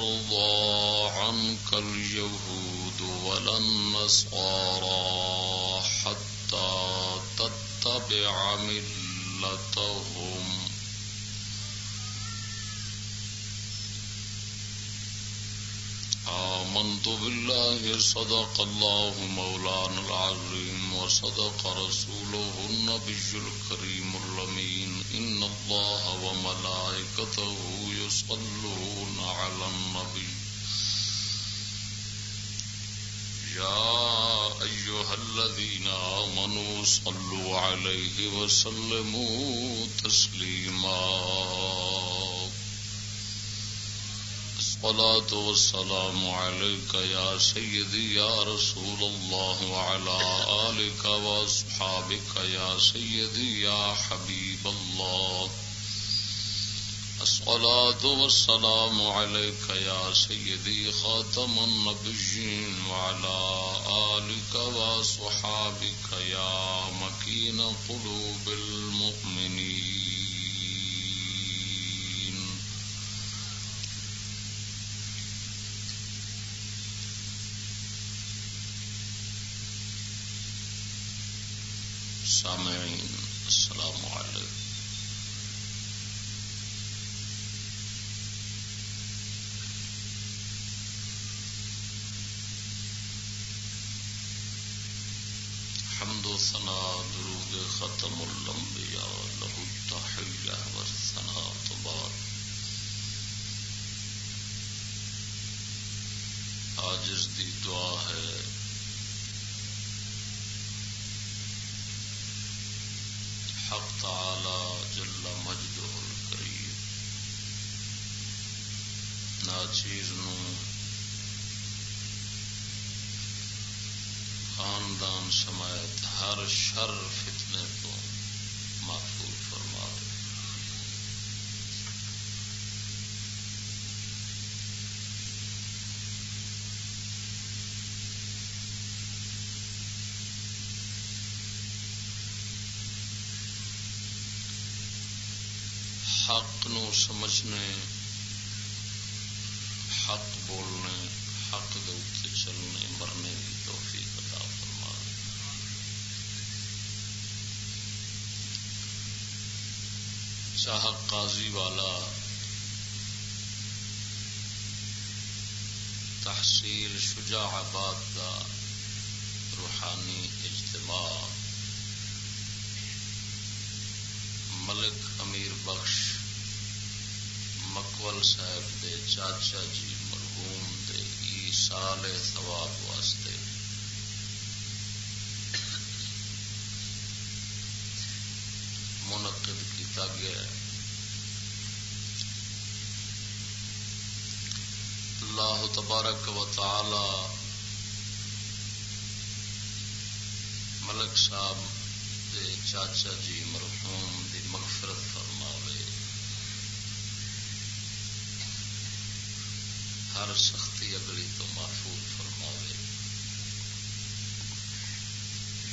ترضى عنك اليهود ولا النصارى حتى تتبع ملتهم. آمنت بالله، صدق الله مولانا العظيم، وصدق رسوله النبي الكريم. عليه وسلموا تسليما الصلاة والسلام عليك يا سيدي يا رسول الله وعلى آلك وأصحابك يا سيدي يا حبيب الله الصلاة والسلام عليك يا سيدي خاتم النبيين وعلى آلك وصحابك يا مكين قلوب المؤمنين. سامعين السلام عليكم حمد و ثنا درود ختم الانبیاء له التحیہ والثنا تبار آجز دی دعا ہے. حق تعالی جل مجدہ الکریم. ناچیر نو خاندان سمایت ہر شر فتنے تو محفوظ فرما دے حق نو سمجھنے، حق بولنے، حق دے چلنے، مرنے کی توفیق عطا فرما دے شاہ قاضی والا تحصیل شجاع آباد کا روحانی اجتماع ملک امیر بخش مکول صاحب دے چاچا جی مرحوم دے ای سال ثواب واسطے منعقد کیتا گیا ہے اللہ تبارک و تعالی، ملک صاحب دے چاچا جی مرحوم دی مغفرت فرماوے۔ ہر سختی اگلی تو محفوظ فرماوے۔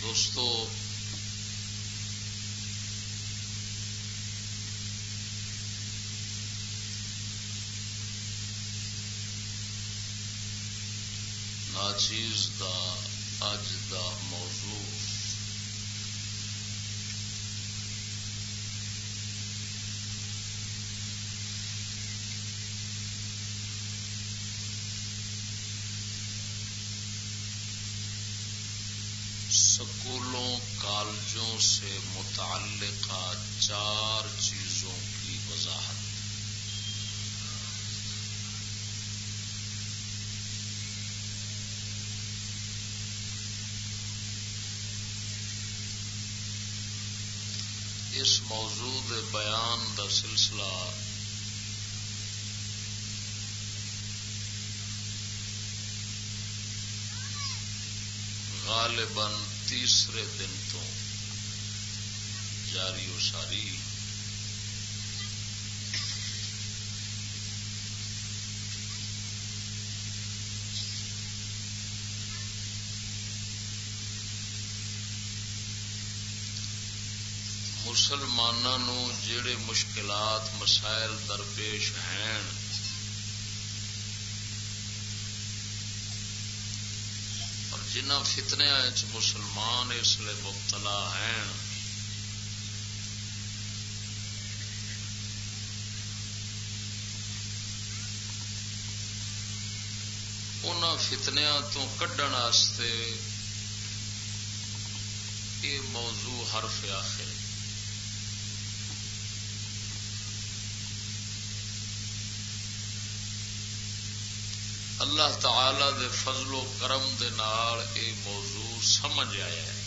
دوستو چیز دا اج دا موضوع۔ سکولوں کالجوں سے متعلقہ چار چیزوں کی وضاحت اس موضوع دے بیان دا سلسلہ غالباً تیسرے دن تو جاری و ساری مسلمانوں جڑے مشکلات، مسائل درپیش ہیں۔ اور جنہ فتنیا مسلمان اس لیے مبتلا ہیں۔ ان فتنیا تو کڈن یہ موضوع حرف آخر۔ اللہ تعالی دے فضل و کرم دے نال اے موضوع سمجھ آیا ہے۔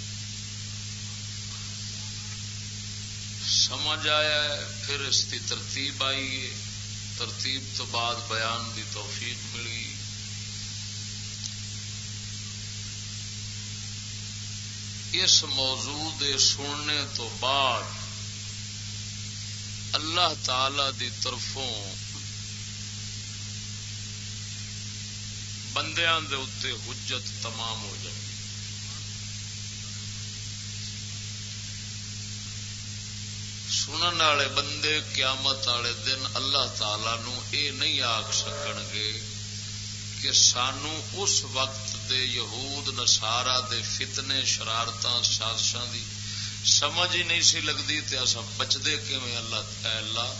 سمجھ آیا ہے، پھر اس کی ترتیب آئی ہے۔ ترتیب تو بعد بیان دی توفیق ملی۔ اس موضوع دے سننے تو بعد اللہ تعالی دی طرفوں بندیاں دے اتنے حجت تمام ہو جائے۔ سنن والے بندے قیامت والے دن اللہ تعالی نو اے نہیں آخ سکن گے کہ سانو اس وقت دے یہود نسارا دے فتنے شرارت سازشاں دی سمجھ ہی نہیں سی لگتی تے اصا بچتے کیون اللہ اللہ؟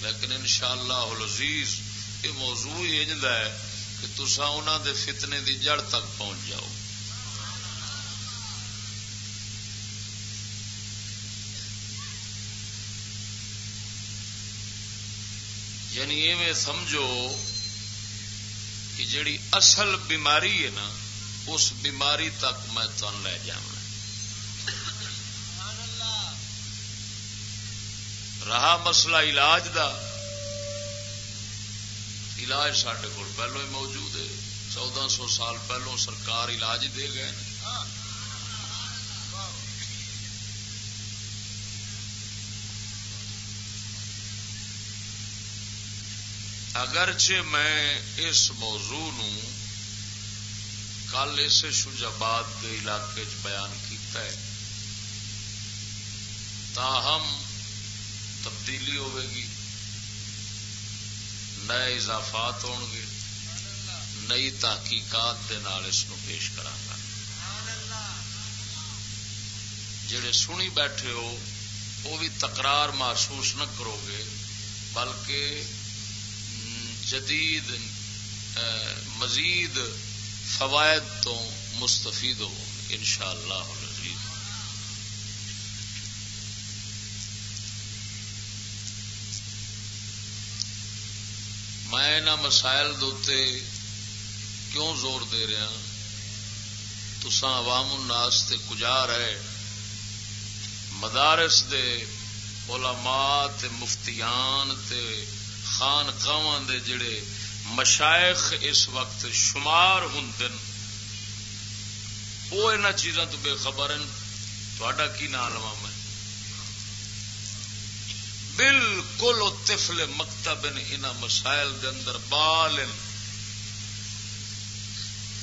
لیکن انشاءاللہ العزیز، یہ موضوع ہی اجدا ہے کہ تسا انہوں دے فتنے دی جڑ تک پہنچ جاؤ۔ یعنی ایویں سمجھو کہ جڑی اصل بیماری ہے نا، اس بیماری تک میں تن لے جا رہا مسئلہ علاج دا۔ علاج سڈے کو پہلو ہی موجود ہے۔ چودہ سو سال پہلو سرکار علاج دے گئے اگرچہ میں اس موضوع نو کل اس شجاباد کے علاقے چ بیان کیتا ہے، تاہم تبدیلی ہوے گی۔ نئے اضافات ہو گے، نئی تحقیقات دے نال اس کو پیش کرا جڑے سنی بیٹھے ہو وہ بھی تکرار محسوس نہ کرو گے، بلکہ جدید مزید فوائد تو مستفید ہو ان شاء اللہ میں ان مسائل دے کیوں زور دے رہا؟ تسا عوام الناس تے کجا رہے مدارس دے علماء تے مفتیان تے خان کان دے جڑے مشائخ اس وقت شمار ہوں وہ ان چیزوں تو بے خبر ہیں۔ کی نام لوا میں بالکل تفل مکتب ان مسائل دے اندر بال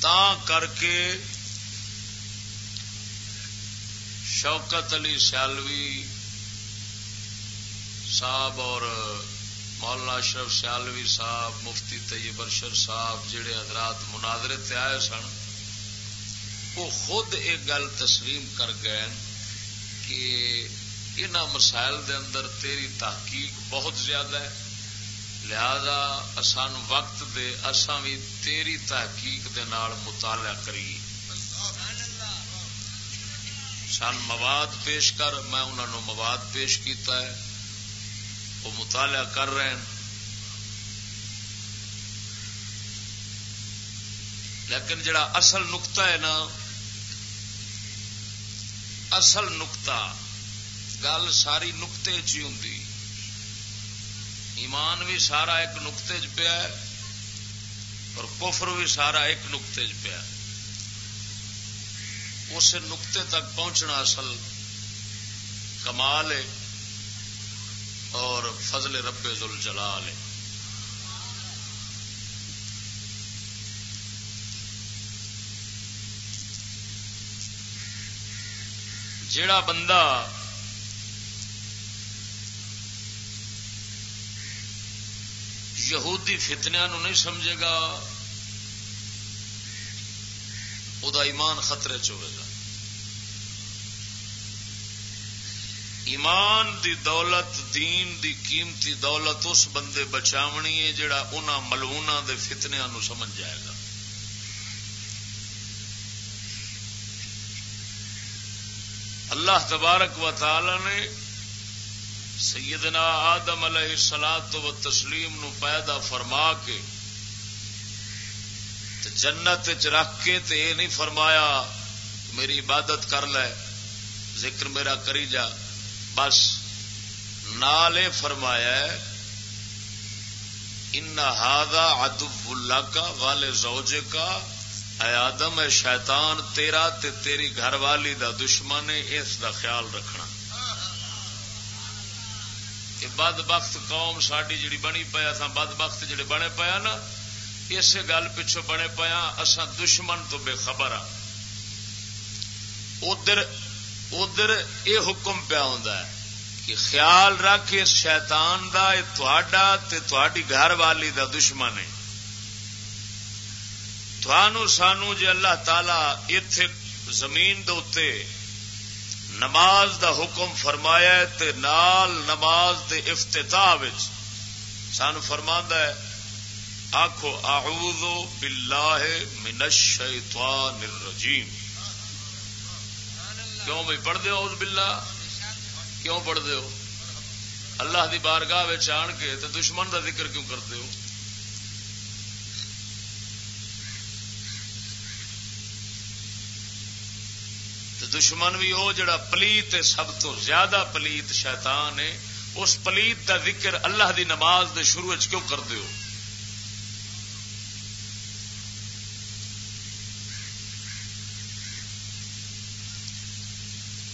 تا کر کے شوکت علی سیالوی صاحب اور مولانا اشرف سیالوی صاحب، مفتی طیب ارشد صاحب جڑے حضرات مناظرے تے آئے سن، وہ خود ایک گل تسلیم کر گئے کہ ان مسائل دے اندر تیری تحقیق بہت زیادہ ہے۔ لہذا سان وقت دے اساں بھی تیری تحقیق دے نال مطالعہ کری سن مواد پیش کر، میں انہوں نے مواد پیش کیتا ہے۔ وہ مطالعہ کر رہے ہیں۔ لیکن جڑا اصل نقطہ ہے نا، اصل نقطہ گل ساری نقطے چی ہوں ایمان بھی سارا ایک نقطے چ پیا اور کفر بھی سارا ایک نقطے چ پیا اس نقطے تک پہنچنا اصل کمال ہے، اور فضل رب زل جلال ہے۔ جڑا بندہ یہودی فتنیا نو نہیں سمجھے گا وہ ایمان خطرے گا۔ ایمان دی دولت، دین دی قیمتی دولت اس بندے بچاونی ہے جڑا انہوں ملونا دے فتنیا نو سمجھ جائے گا۔ اللہ تبارک و تعالی نے سیدنا آدم علیہ سلاد و تسلیم نو پیدا فرما کے جنت چ رکھ کے تے یہ نہیں فرمایا میری عبادت کر لے، ذکر میرا کری جا۔ بس نال فرمایا ان ہادا ادب اللہ کا والے زوجے کا، اے آدم، اے شیطان، تیرا تے تیری گھر والی دا دشمن ہے، اس دا خیال رکھنا۔ بد بخت قوم ساری جڑی بنی پیا تھا بد بخت جڑے بنے پیا ہاں نا اس گل پچھو بنے پیا ہاں، اصا دشمن تو بے خبر ہاں۔ ادھر ادھر یہ حکم پیا ہوں کہ خیال رکھ اس شیطان دا تے تھوڑی گھر والی دا دشمن ہے۔ تھانو سانو جی اللہ تعالی اتے زمین دے نماز دا حکم فرمایا تے نال نماز دے افتتاح سان فرما ہے آخو اعوذ باللہ من الشیطان الرجیم۔ کیوں بھائی پڑھ دے اوز باللہ؟ کیوں پڑھ دے ہو؟ اللہ دی بارگاہ آن کے تے دشمن دا ذکر کیوں کرتے ہو؟ دشمن بھی وہ جڑا پلیت سب تو زیادہ پلیت شیطان ہے۔ اس پلیت کا ذکر اللہ دی نماز دے شروع کیوں کر دیو؟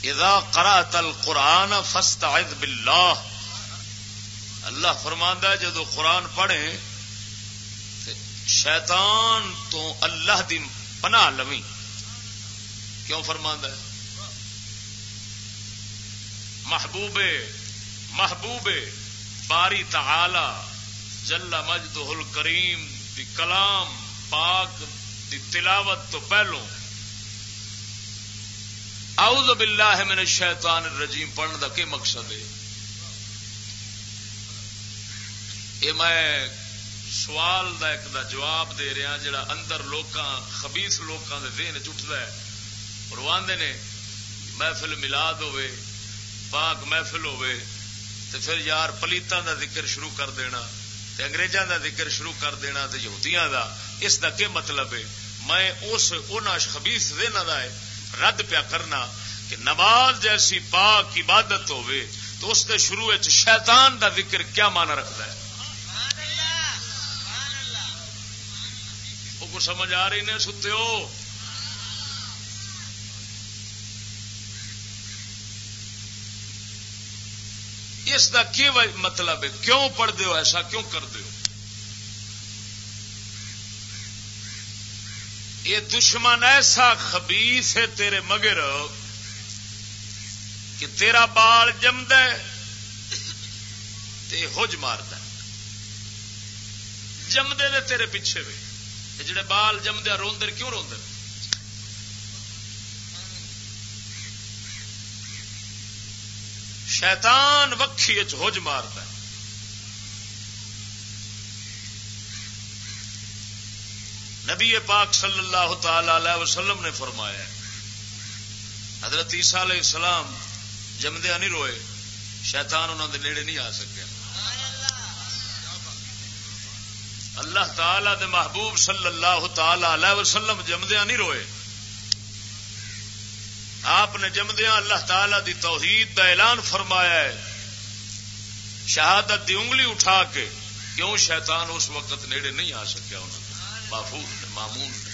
اذا قرات القرآن فاستعذ باللہ۔ اللہ فرماندا ہے، جدو قرآن پڑھے شیطان تو اللہ دی پناہ لویں۔ کیوں فرماندا ہے؟ محبوب محبوب باری تعالی، جل مجد کریم دی کلام، پاک دی تلاوت تو پہلو۔ اعوذ باللہ من الشیطان الرجیم، پڑھنے دا کی مقصد ہے؟ یہ میں سوال دا ایک دا جواب دے رہا جڑا اندر لوکاں، خبیث لوکاں دے ذہن چٹتا ہے۔ اور وہ نے، محفل ملاد ہوئے پاک محفل ہوے تو پھر یار پلیتوں دا ذکر شروع کر دینا تے انگریزاں دا ذکر شروع کر دینا تے یہودیاں دا اس دا کیا مطلب ہے؟ میں اس خبیث دینا دا ہے رد پیا کرنا کہ نماز جیسی پاک عبادت ہوے تو اس دے شروع شیطان دا ذکر کیا مانا رکھتا ہے؟ وہ سمجھ آ رہی نے ستے ہو؟ اس کا کی مطلب ہے، کیوں پڑھ دیو ایسا، کیوں کر دیو یہ دشمن ایسا خبیس ہے تیرے مگر کہ تیرا بال جمد ہوج مارد جمدے دے تیرے پیچھے وے۔ جڑے بال جمدے روندر کیوں روندر شیطان وکھی ہوج مارتا ہے۔ نبی پاک صلی اللہ تعالی علیہ وسلم نے فرمایا حضرت عیسیٰ علیہ السلام جمدیا نہیں روئے، شیطان انہوں دے نیڑے نہیں آ سکیا اللہ تعالی دے محبوب صلی اللہ تعالی علیہ وسلم جمدیا نہیں روئے۔ آپ نے جمدیا اللہ تعالی دی توحید دا اعلان فرمایا ہے۔ شہادت دی انگلی اٹھا کے کیوں شیطان اس وقت نیڑے نہیں آ سکیا انہوں محفوظ نے مامون نے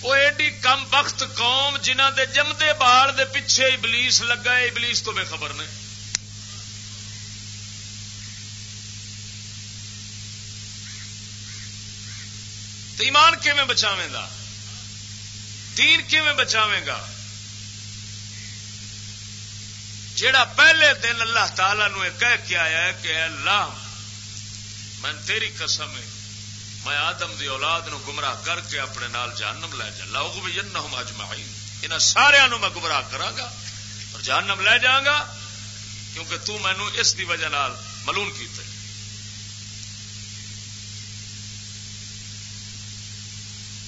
وہ ایڈی کم وقت قوم جنہ دے جمدے بال دے پیچھے ابلیس لگا ہے، ابلیس تو بے خبر نے۔ ایمان کیون بچاویں گا؟ دین کیون بچاویں گا؟ جیڑا پہلے دن اللہ تعالی نو کہہ کے آیا ہے کہ اللہ، میں تیری قسم ہے، میں آدم دی اولاد نو گمراہ کر کے اپنے نال جہنم لے جا لاؤ بھی جنہم اجمعین۔ انہاں سارے نو میں گمراہ کراں گا اور جہنم لے جاؤں گا، کیونکہ تو مینو اس دی وجہ نال ملون کیتا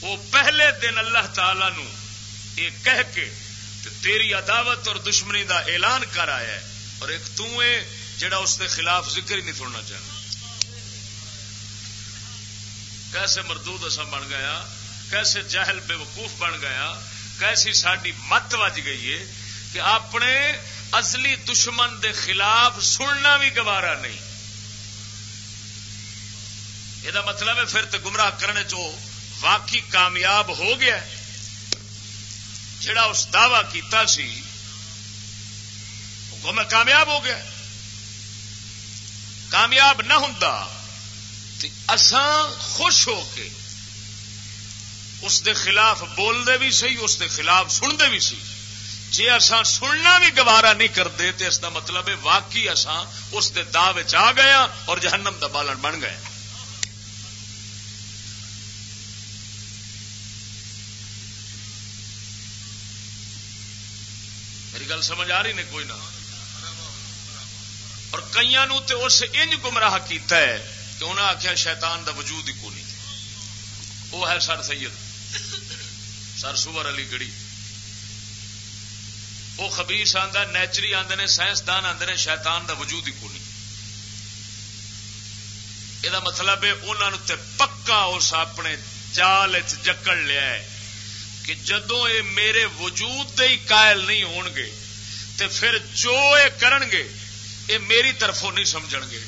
وہ پہلے دن اللہ تعالی نو یہ کہہ کے تیری عداوت اور دشمنی دا اعلان کر آیا ہے اور ایک تو جڑا اس کے خلاف ذکر ہی نہیں سننا چاہتا۔ کیسے مردود اصا بن گیا، کیسے جہل بے وقوف بن گیا، کیسی ساری مت وج گئی ہے کہ اپنے اصلی دشمن دے خلاف سننا بھی گوارا نہیں۔ یہ مطلب ہے پھر تو گمراہ کرنے چو واقعی کامیاب ہو گیا جڑا اس دعوی کیتا سی میں کامیاب ہو گیا۔ کامیاب نہ ہوں اساں خوش ہو کے اس دے خلاف بولتے بھی سی، اس دے خلاف سنتے بھی سی۔ جی اساں سننا بھی گوارا نہیں کرتے تو اس دا مطلب ہے واقعی اساں اس دے دا آ گیا ہاں اور جہنم دا بالن بن گئے۔ میری گل سمجھ آ رہی نے کوئی نہ۔ اور کئی نو تے اس انج گمراہ کیتا ہے کہ انہیں آخیا شیطان دا وجود ہی کو نہیں۔ وہ ہے سر سید، سر سور علی گڑی وہ خبیس آدھا نیچری آدھے نے سائنسدان آدھے نے شیطان دا وجود ہی کو نہیں۔ یہ مطلب ہے انہوں تے پکا اس اپنے جال جکڑ لیا ہے۔ کہ جدو یہ میرے وجود دے ہی قائل نہیں ہون گے، تے پھر جو یہ کرن گے، یہ میری طرفوں نہیں سمجھ گے۔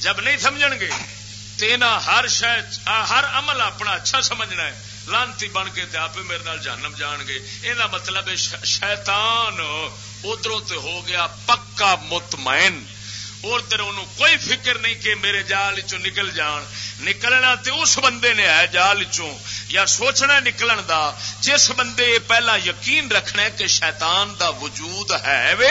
جب نہیں سمجھ گے تینا ہر شاید ہر عمل اپنا اچھا سمجھنا ہے۔ لانتی بن کے آپ میرے نال جانم جان گے۔ یہ مطلب ہے شیطان ادھر ہو گیا پکا مطمئن۔ ادھر انہوں کوئی فکر نہیں کہ میرے جال چ نکل جان۔ نکلنا تے اس بندے نے ہے جال چوں یا سوچنا نکلن دا۔ جس بندے پہلا یقین رکھنا ہے کہ شیطان دا وجود ہے وے،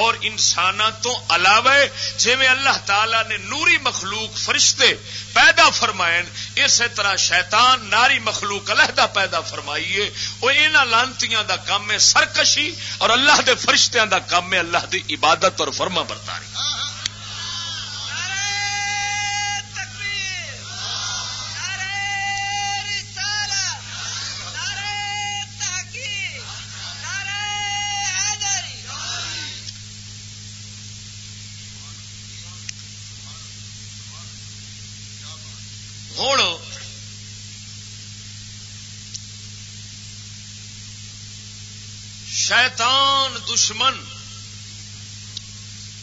اور انسان تو علاوہ جی اللہ تعالی نے نوری مخلوق فرشتے پیدا فرمائن، اسی طرح شیطان ناری مخلوق علیحدہ پیدا فرمائیے۔ وہ یہاں لانتیاں دا کام ہے سرکشی، اور اللہ دے فرشتیاں دا کام ہے اللہ دی عبادت اور فرما برداری۔ شیطان دشمن۔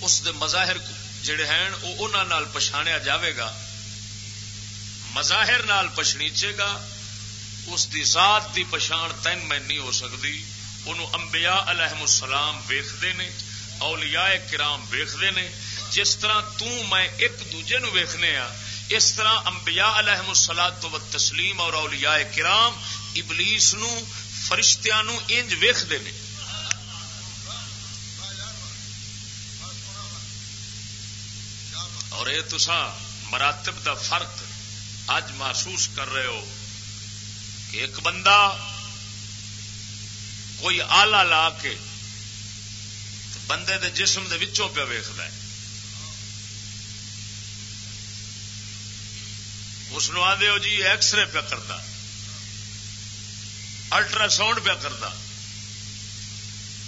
اس دے مظاہر جڑے ہیں، وہ انہوں پچھاڑیا جاوے گا، مظاہر نال پچھنیچے گا۔ اس دی ذات دی پچھان تین میں نہیں ہو سکتی۔ انہوں انبیاء علیہ السلام ویختے نے، اولیاء کرام ویختے نے۔ جس طرح تو میں ایک دوجے نو ویخنے آ ہاں، اس طرح انبیاء علیہ السلاد تو تسلیم اور اولیاء کرام ابلیس نو، فرشتیاں نو انج ویختے ہیں اور یہ تسا مراتب دا فرق اج محسوس کر رہے ہو کہ ایک بندہ کوئی آلہ لا کے بندے دے جسم دے وچوں پہ ویخد اس آدھے ہو جی ایکس رے پہ کرتا الٹرا ساؤنڈ پہ کرتا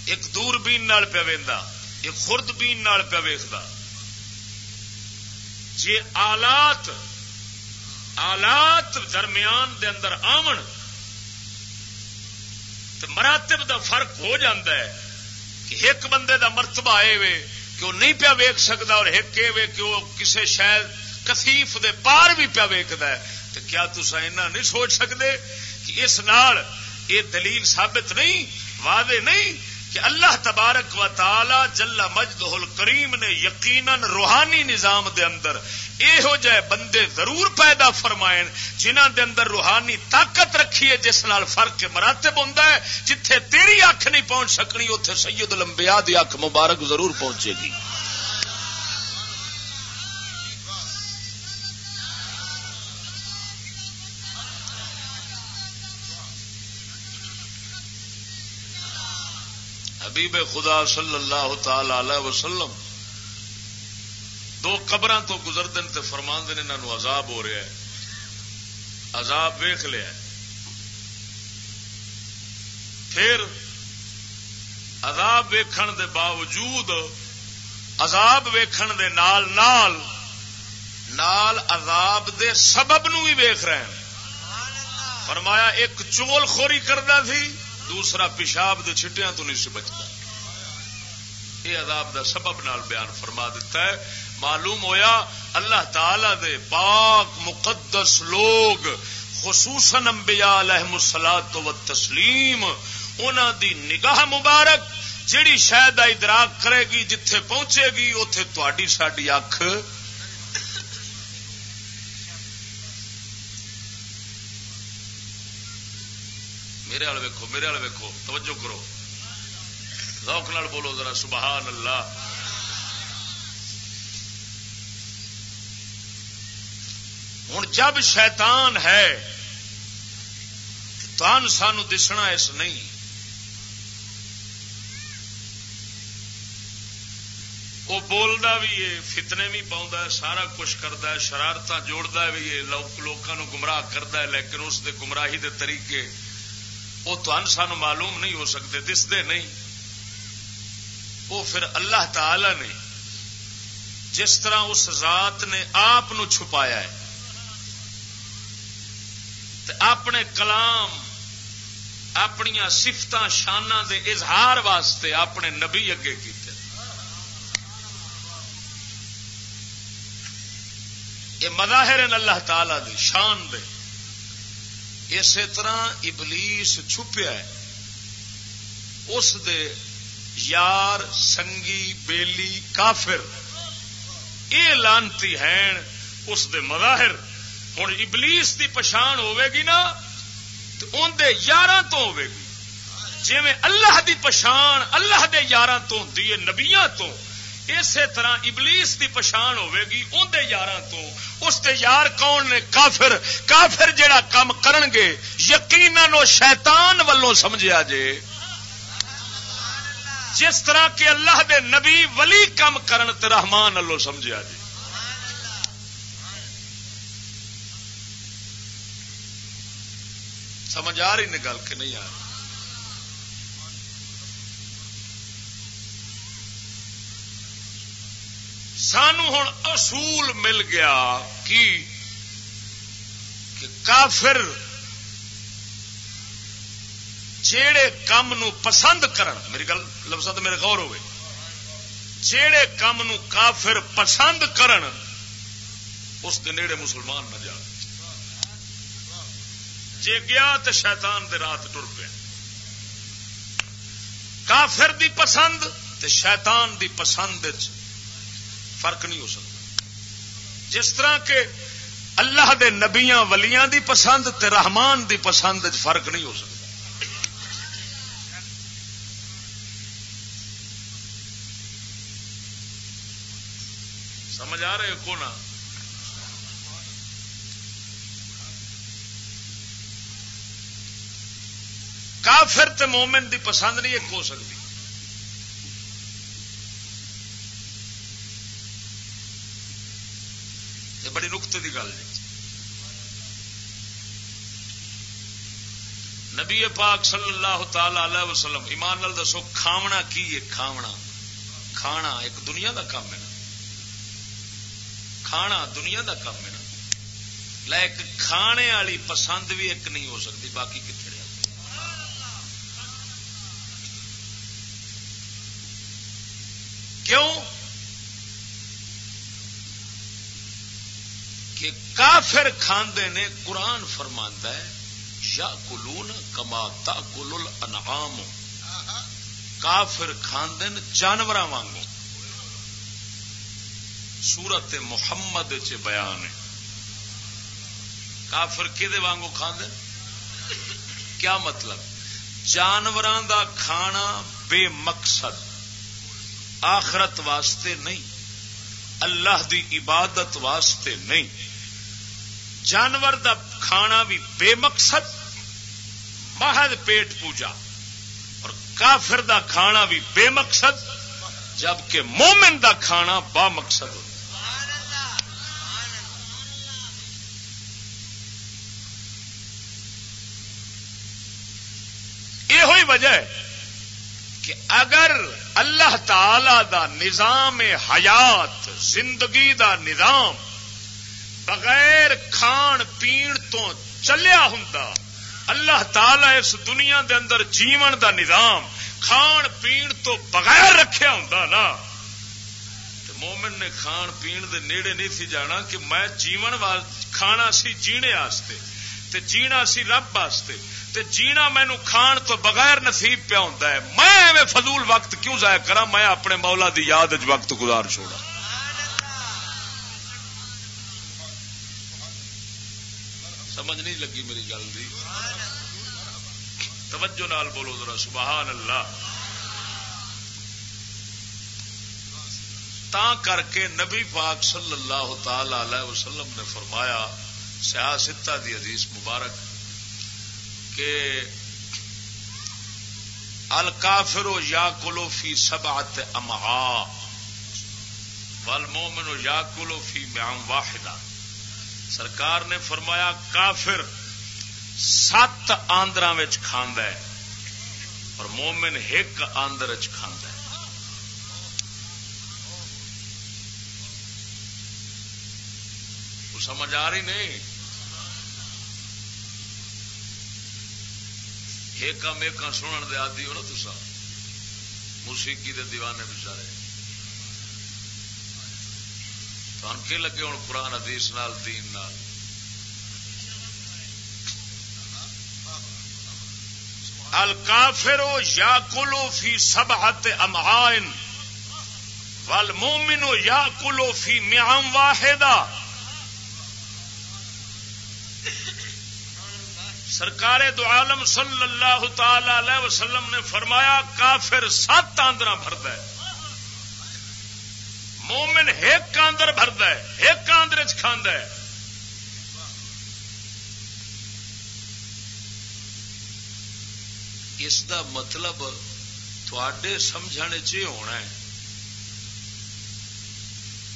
ایک دور بین پہ وہدا ایک خرد بین پہ ویختا جی آلات آلات درمیان دے اندر آمن تو مراتب دا فرق ہو جاندہ ہے کہ ایک بندے دا مرتبہ آئے وے کہ وہ نہیں پیا ویک سکتا اور ایک وے کہ وہ کسے شاید کثیف دے پار بھی پیا ویکد ہے تو کیا تسا اینا نہیں سوچ سکتے کہ اس نال یہ دلیل ثابت نہیں، واضح نہیں کہ اللہ تبارک و تعالی جل مجد کریم نے یقیناً روحانی نظام دے اندر یہو جہ بندے ضرور پیدا فرمائے جنہاں دے اندر روحانی طاقت رکھی ہے، جس نال فرق مراتب ہے، جتھے تیری اکھ نہیں پہنچ سکنی، اوتھے سید لمبیا دی اکھ مبارک ضرور پہنچے گی۔ حبیب خدا صلی اللہ تعالی علیہ وسلم دو قبر تو گزرتے تے فرما دن انہوں عذاب ہو رہا ہے۔ عذاب ویخ لیا پھر عذاب ویکھن دے باوجود، عذاب ویکھن دے نال نال نال عذاب دے سبب نو بھی ویخ رہے ہیں۔ فرمایا، ایک چول خوری کرتا سی دوسرا پیشاب دے چھٹیاں تو نہیں سے بچتا یہ عذاب دا سبب نال بیان فرما دیتا ہے۔ معلوم ہویا اللہ تعالی دے پاک مقدس لوگ، خصوصاً انبیاء علیہ السلام و تسلیم انہوں دی نگاہ مبارک جیڑی شاید ادراک کرے گی، جتھے پہنچے گی اتے تھی ساری اکھ میرے والے ویکو میرے والے ویکو توجہ کرو۔ روک نال بولو ذرا، سبحان اللہ۔ ہوں جب شیطان ہے، تان سانو دسنا اس نہیں۔ وہ بولتا بھی ہے، فتنے بھی پاؤں سارا کچھ کرتا ہے شرارت جوڑتا بھی ہے لوگوں گمراہ کرتا ہے، لیکن اس دے گمراہی دے طریقے، وہ تن سان معلوم نہیں ہو سکتے دستے نہیں۔ وہ پھر اللہ تعالی نے جس طرح اس ذات نے آپ چھپایا ہے اپنے کلام اپنی سفت شانہ دے اظہار واسطے اپنے نبی اگے کیتے۔ یہ مظاہر اللہ تعالی دی شان دے۔ اسی طرح ابلیس چھپیا ہے، اس دے یار، سنگی، بیلی، کافر۔ یہ لانتی ہیں اس دے مظاہر۔ ہوں ابلیس کی پچھان گی نا، تو اندر یار تو گی۔ جی اللہ دی پچھان، اللہ دے یار تو ہوں نبیا تو۔ اسی طرح ابلیس کی پچھان گی اندر یار تو۔ اس دے یار کون نے؟ کافر۔ کافر جڑا کام کرن گے، یقیناً شیطان والوں سمجھا جے۔ جس طرح کے اللہ دے نبی ولی کام کرن تے رحمان والوں سمجھا جے جی۔ سمجھ آ رہی نے گل کہ نہیں آ رہی۔ سانو ہوں اصول مل گیا کہ کافر جیڑے کام نو پسند کرن، میری گل لفظ تو میرے غور ہوئے، جیڑے کام نو کافر پسند کرن، اس دن نیڑے مسلمان نہ جان۔ جے گیا تو شیطان دے رات ٹر پیا کافر دی پسند تے شیطان دی پسند فرق نہیں ہو سکتا۔ جس طرح کہ اللہ دے نبیاں ولیاں دی پسند تے رحمان دی پسند فرق نہیں ہو سکتا۔ سمجھ آ رہے کو نا کافر تے مومن دی پسند نہیں ایک ہو سکتی۔ بڑی نقطے کی گل جی نبی پاک صلی اللہ تعالی علیہ وسلم، ایمان نال دسو، کھاونا کی ہے؟ کھاونا۔ کھانا ایک دنیا دا کام ہے نا۔ کھانا دنیا دا کام ہے نا لیک کھانے والی پسند بھی ایک نہیں ہو سکتی باقی کتنے کیوں کہ کافر کھاندے نے قرآن فرماندا ہے یا کلون کما تا کل انعام کافر کھاندے جانور وانگو سورت محمد چ بیان ہے۔ کافر کہ وانگو کھاندے؟ کیا مطلب؟ جانوراں دا کھانا بے مقصد، آخرت واسطے نہیں، اللہ دی عبادت واسطے نہیں۔ جانور دا کھانا بھی بے مقصد، محض پیٹ پوجا، اور کافر دا کھانا بھی بے مقصد، جبکہ مومن دا کھانا با مقصد ہو یہ وجہ ہے کہ اگر اللہ تعالی دا نظام حیات، زندگی دا نظام بغیر کھان پین تو چلیا ہوں اللہ تعالی اس دنیا دے اندر جیون دا نظام کھان پین تو بغیر رکھیا ہوں نا مومن نے کھان پین دے نیڑے نہیں تھی جانا کہ میں جیون کھانا سی جینے آستے، تے جینا سی رب واسطے تے جینا مینو کھان تو بغیر نصیب پیا ہوتا ہے۔ میں فضول وقت کیوں ضائع کرا میں اپنے مولا دی یاد وقت گزار چھوڑا سمجھ نہیں لگی میری گل دی۔ توجہ نال بولو ذرا، سبحان اللہ۔ تا کر کے نبی پاک صلی اللہ تعالی علیہ وسلم نے فرمایا، سیاستہ دی حدیث مبارک۔ کہ الکافرو یا کلو فی سبعت امعا والمومنو یا کلو فی میام واحدہ۔ سرکار نے فرمایا، کافر سات آندر کھاند ہے اور مومن ایک آندر کھاند ہے۔ سمجھ آ رہی نہیں؟ ایکا میکا سنن دے آدھی ہو نا تسا موسیقی دے دیوانے بچارے۔ تو ہم کے لگے ہوں قرآن حدیث نال، دین نال؟ الکافر یا کلو فی سبحت امہائن والمومن یا کلو فی میام واحدہ۔ سرکار دو عالم صلی اللہ تعالی علیہ وسلم نے فرمایا، کافر سات آندر فرد ہے۔ مومن ایک آندر فرد ہے، ایک آندر چاند ہے۔ اس دا مطلب تھوڑے سمجھنے چ ہونا ہے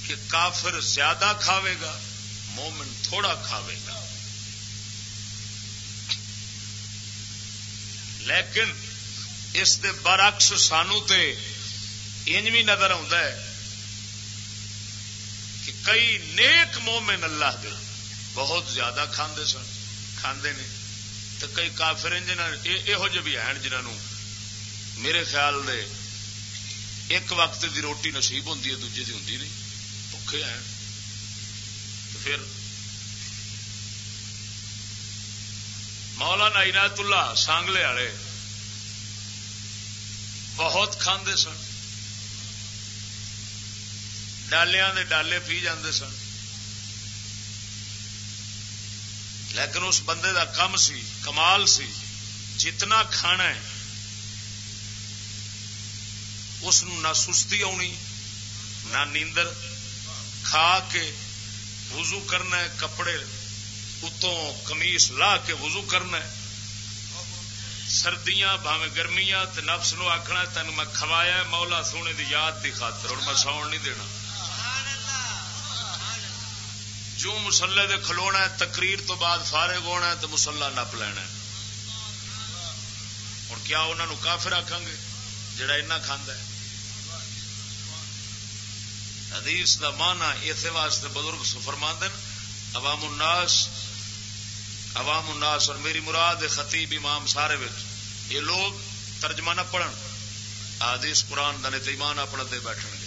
کہ کافر زیادہ کھاوے گا، مومن تھوڑا کھاوے گا۔ لیکن اس دے برعکس سانو تے انج بھی نظر آتا ہے کہ کئی نیک مومن اللہ دے بہت زیادہ کھاندے سن، کھاندے نے۔ تو کئی کافر یہو جہ بھی ہیں جنہوں میرے خیال دے ایک وقت دی روٹی نصیب ہوتی ہے، دوجے دی ہوں نہیں۔ بکے ہیں۔ تو پھر مولانا عنایت اللہ سانگلے والے بہت کھاندے سن۔ ڈالیا دے ڈالے پی جاندے سن۔ لیکن اس بندے دا کم سی، کمال سی۔ جتنا کھانا ہے، اس نہ سستی آنی، نہ نیندر۔ کھا کے وضو کرنا ہے، کپڑے اتوں کمیس لا کے وضو کرنا ہے۔ سردیاں بھاوے گرمیاں تے نفس نو آخنا تین میں کھوایا مولا سونے دی یاد دی خاطر۔ ہوں میں ساؤن نہیں دینا۔ جو مسلے دے کھلونا ہے، تقریر تو بعد فارغ ہونا ہے تو مسلا نپ لینا ہے۔ ہوں کیا انہوں نے کافر آخان گے؟ جڑا اینا کھانا ہے۔ حدیث دا مانا اسی واسطے بزرگ فرما دین عوام الناس عوام الناس اور میری مراد خطیب امام سارے یہ لوگ ترجمہ نہ پڑھن آدیش قرآن دن ایمان اپنا دے بیٹھن گے۔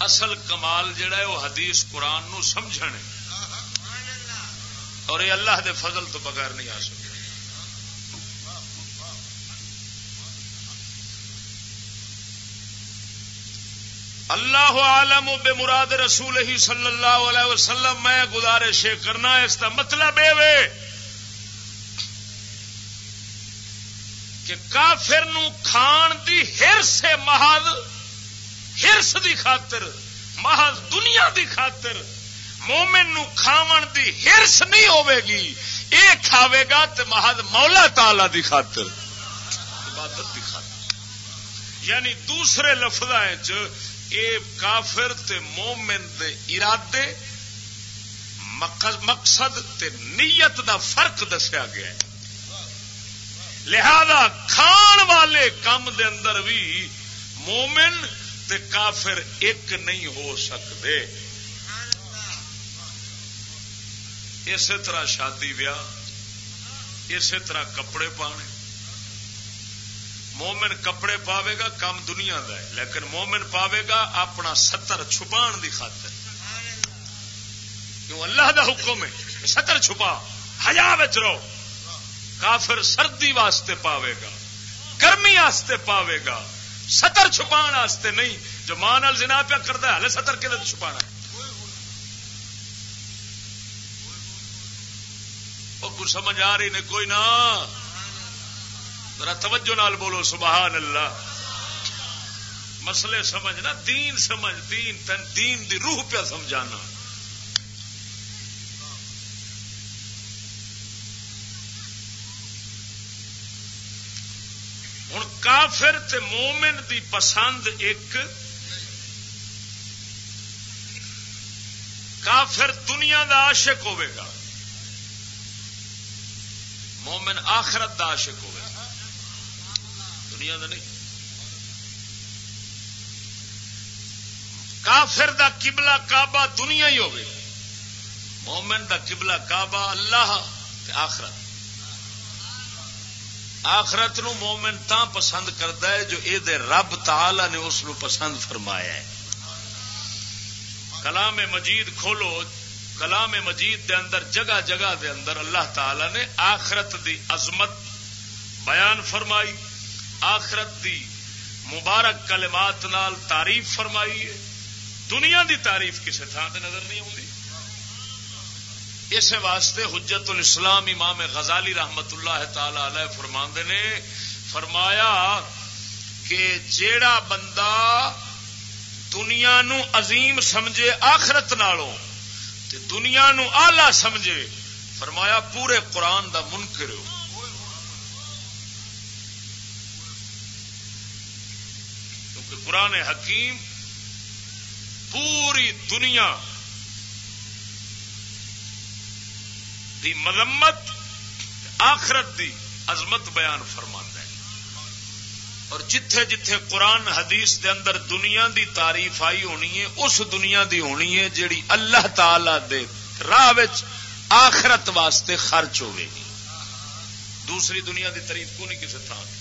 اصل کمال جڑا ہے وہ حدیث قرآن نو سمجھنے۔ اور یہ اللہ دے فضل تو بغیر نہیں آ سکتا۔ اللہ عالم و بے مراد رسول ہی صلی اللہ علیہ وسلم، میں گزارش کرنا، اس کا مطلب یہ کہ کافر نو کھان دی ہر سے محض، ہرس دی خاطر، محض دنیا دی خاطر۔ مومن نو کھاون دی ہرس نہیں ہوے گی، اے کھاوے گا تے محض مولا تعالی دی خاطر۔ عبادت دی خاطر۔ یعنی دوسرے لفظ اے کافر تے مومن دے ارادے مقصد تے نیت دا فرق دسیا گیا ہے۔ لہذا کھان والے کام دے اندر بھی مومن تے کافر ایک نہیں ہو سکتے اسی طرح شادی ویاہ، اسی طرح کپڑے پانے۔ مومن کپڑے پاوے گا، کام دنیا کا ہے۔ لیکن مومن پاوے گا اپنا ستر چھپان دی خاطر۔ کیوں اللہ دا حکم ہے ستر چھپا ہزار رہو۔ کافر سردی واسطے پاوے گا، گرمی واسطے پاوے گا۔ ستر چھپان واسطے نہیں۔ جو ماں زنا پیا کرتا ہے ستر کے چھپا وہ سمجھ آ رہی نے، کوئی نہ۔ ذرا توجہ نال بولو، سبحان اللہ۔ مسئلے سمجھنا دین سمجھ، دین تن، دین دی روح پہ سمجھانا۔ ہوں کافر تے مومن دی پسند ایک۔ کافر دنیا دا عاشق ہوے گا۔ مومن آخرت دا عاشق ہوے دنیا دا نہیں. کافر دا قبلہ کعبہ دنیا ہی ہوگی مومن دا قبلہ کعبہ اللہ آخرت. آخرت نو مومن تا پسند کرتا ہے جو یہ رب تعالی نے اس نو پسند فرمایا ہے. کلام مجید کھولو. کلام مجید دے اندر، جگہ جگہ دے اندر اللہ تعالی نے آخرت دی عظمت بیان فرمائی. آخرت دی مبارک کلمات نال تعریف فرمائی ہے۔ دنیا دی تعریف کسی تھان سے نظر نہیں آتی اس واسطے حجت الاسلام امام غزالی رحمت اللہ تعالی علیہ فرماند نے فرمایا کہ جیڑا بندہ دنیا نو عظیم سمجھے آخرت نالوں تے دنیا نو آلہ سمجھے، فرمایا پورے قرآن دا منکر ہو قرآن حکیم پوری دنیا دی مذمت، آخرت دی عظمت بیان فرما ہے۔ اور جتھے جتھے قرآن حدیث دے اندر دنیا دی تعریف آئی ہونی ہے، اس دنیا دی ہونی ہے جیڑی اللہ تعالی دے راہ آخرت واسطے خرچ ہوئے گی۔ دوسری دنیا دی تعریف کو نہیں کسی تھان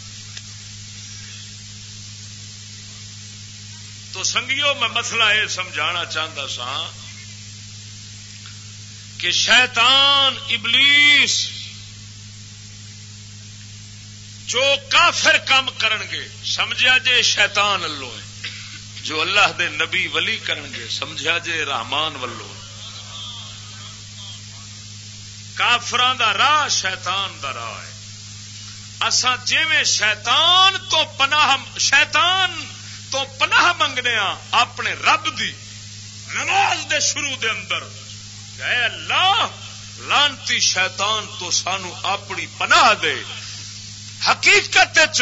تو سنگیو، میں مسئلہ یہ سمجھانا چاہتا سا کہ شیطان، ابلیس جو کافر کام کرن گے، سمجھا جے شیطان اللہ ہے، جو اللہ دے نبی ولی کرن گے، سمجھا جے رحمان ولو کافران دا راہ شیطان دا راہ ہے۔ اسا جی شیطان تو پناہ شیطان تو پناہ منگنے اپنے رب دی نماز دے شروع دے اندر۔ اے اللہ، لانتی شیطان تو سانو اپنی پناہ دے۔ حقیقت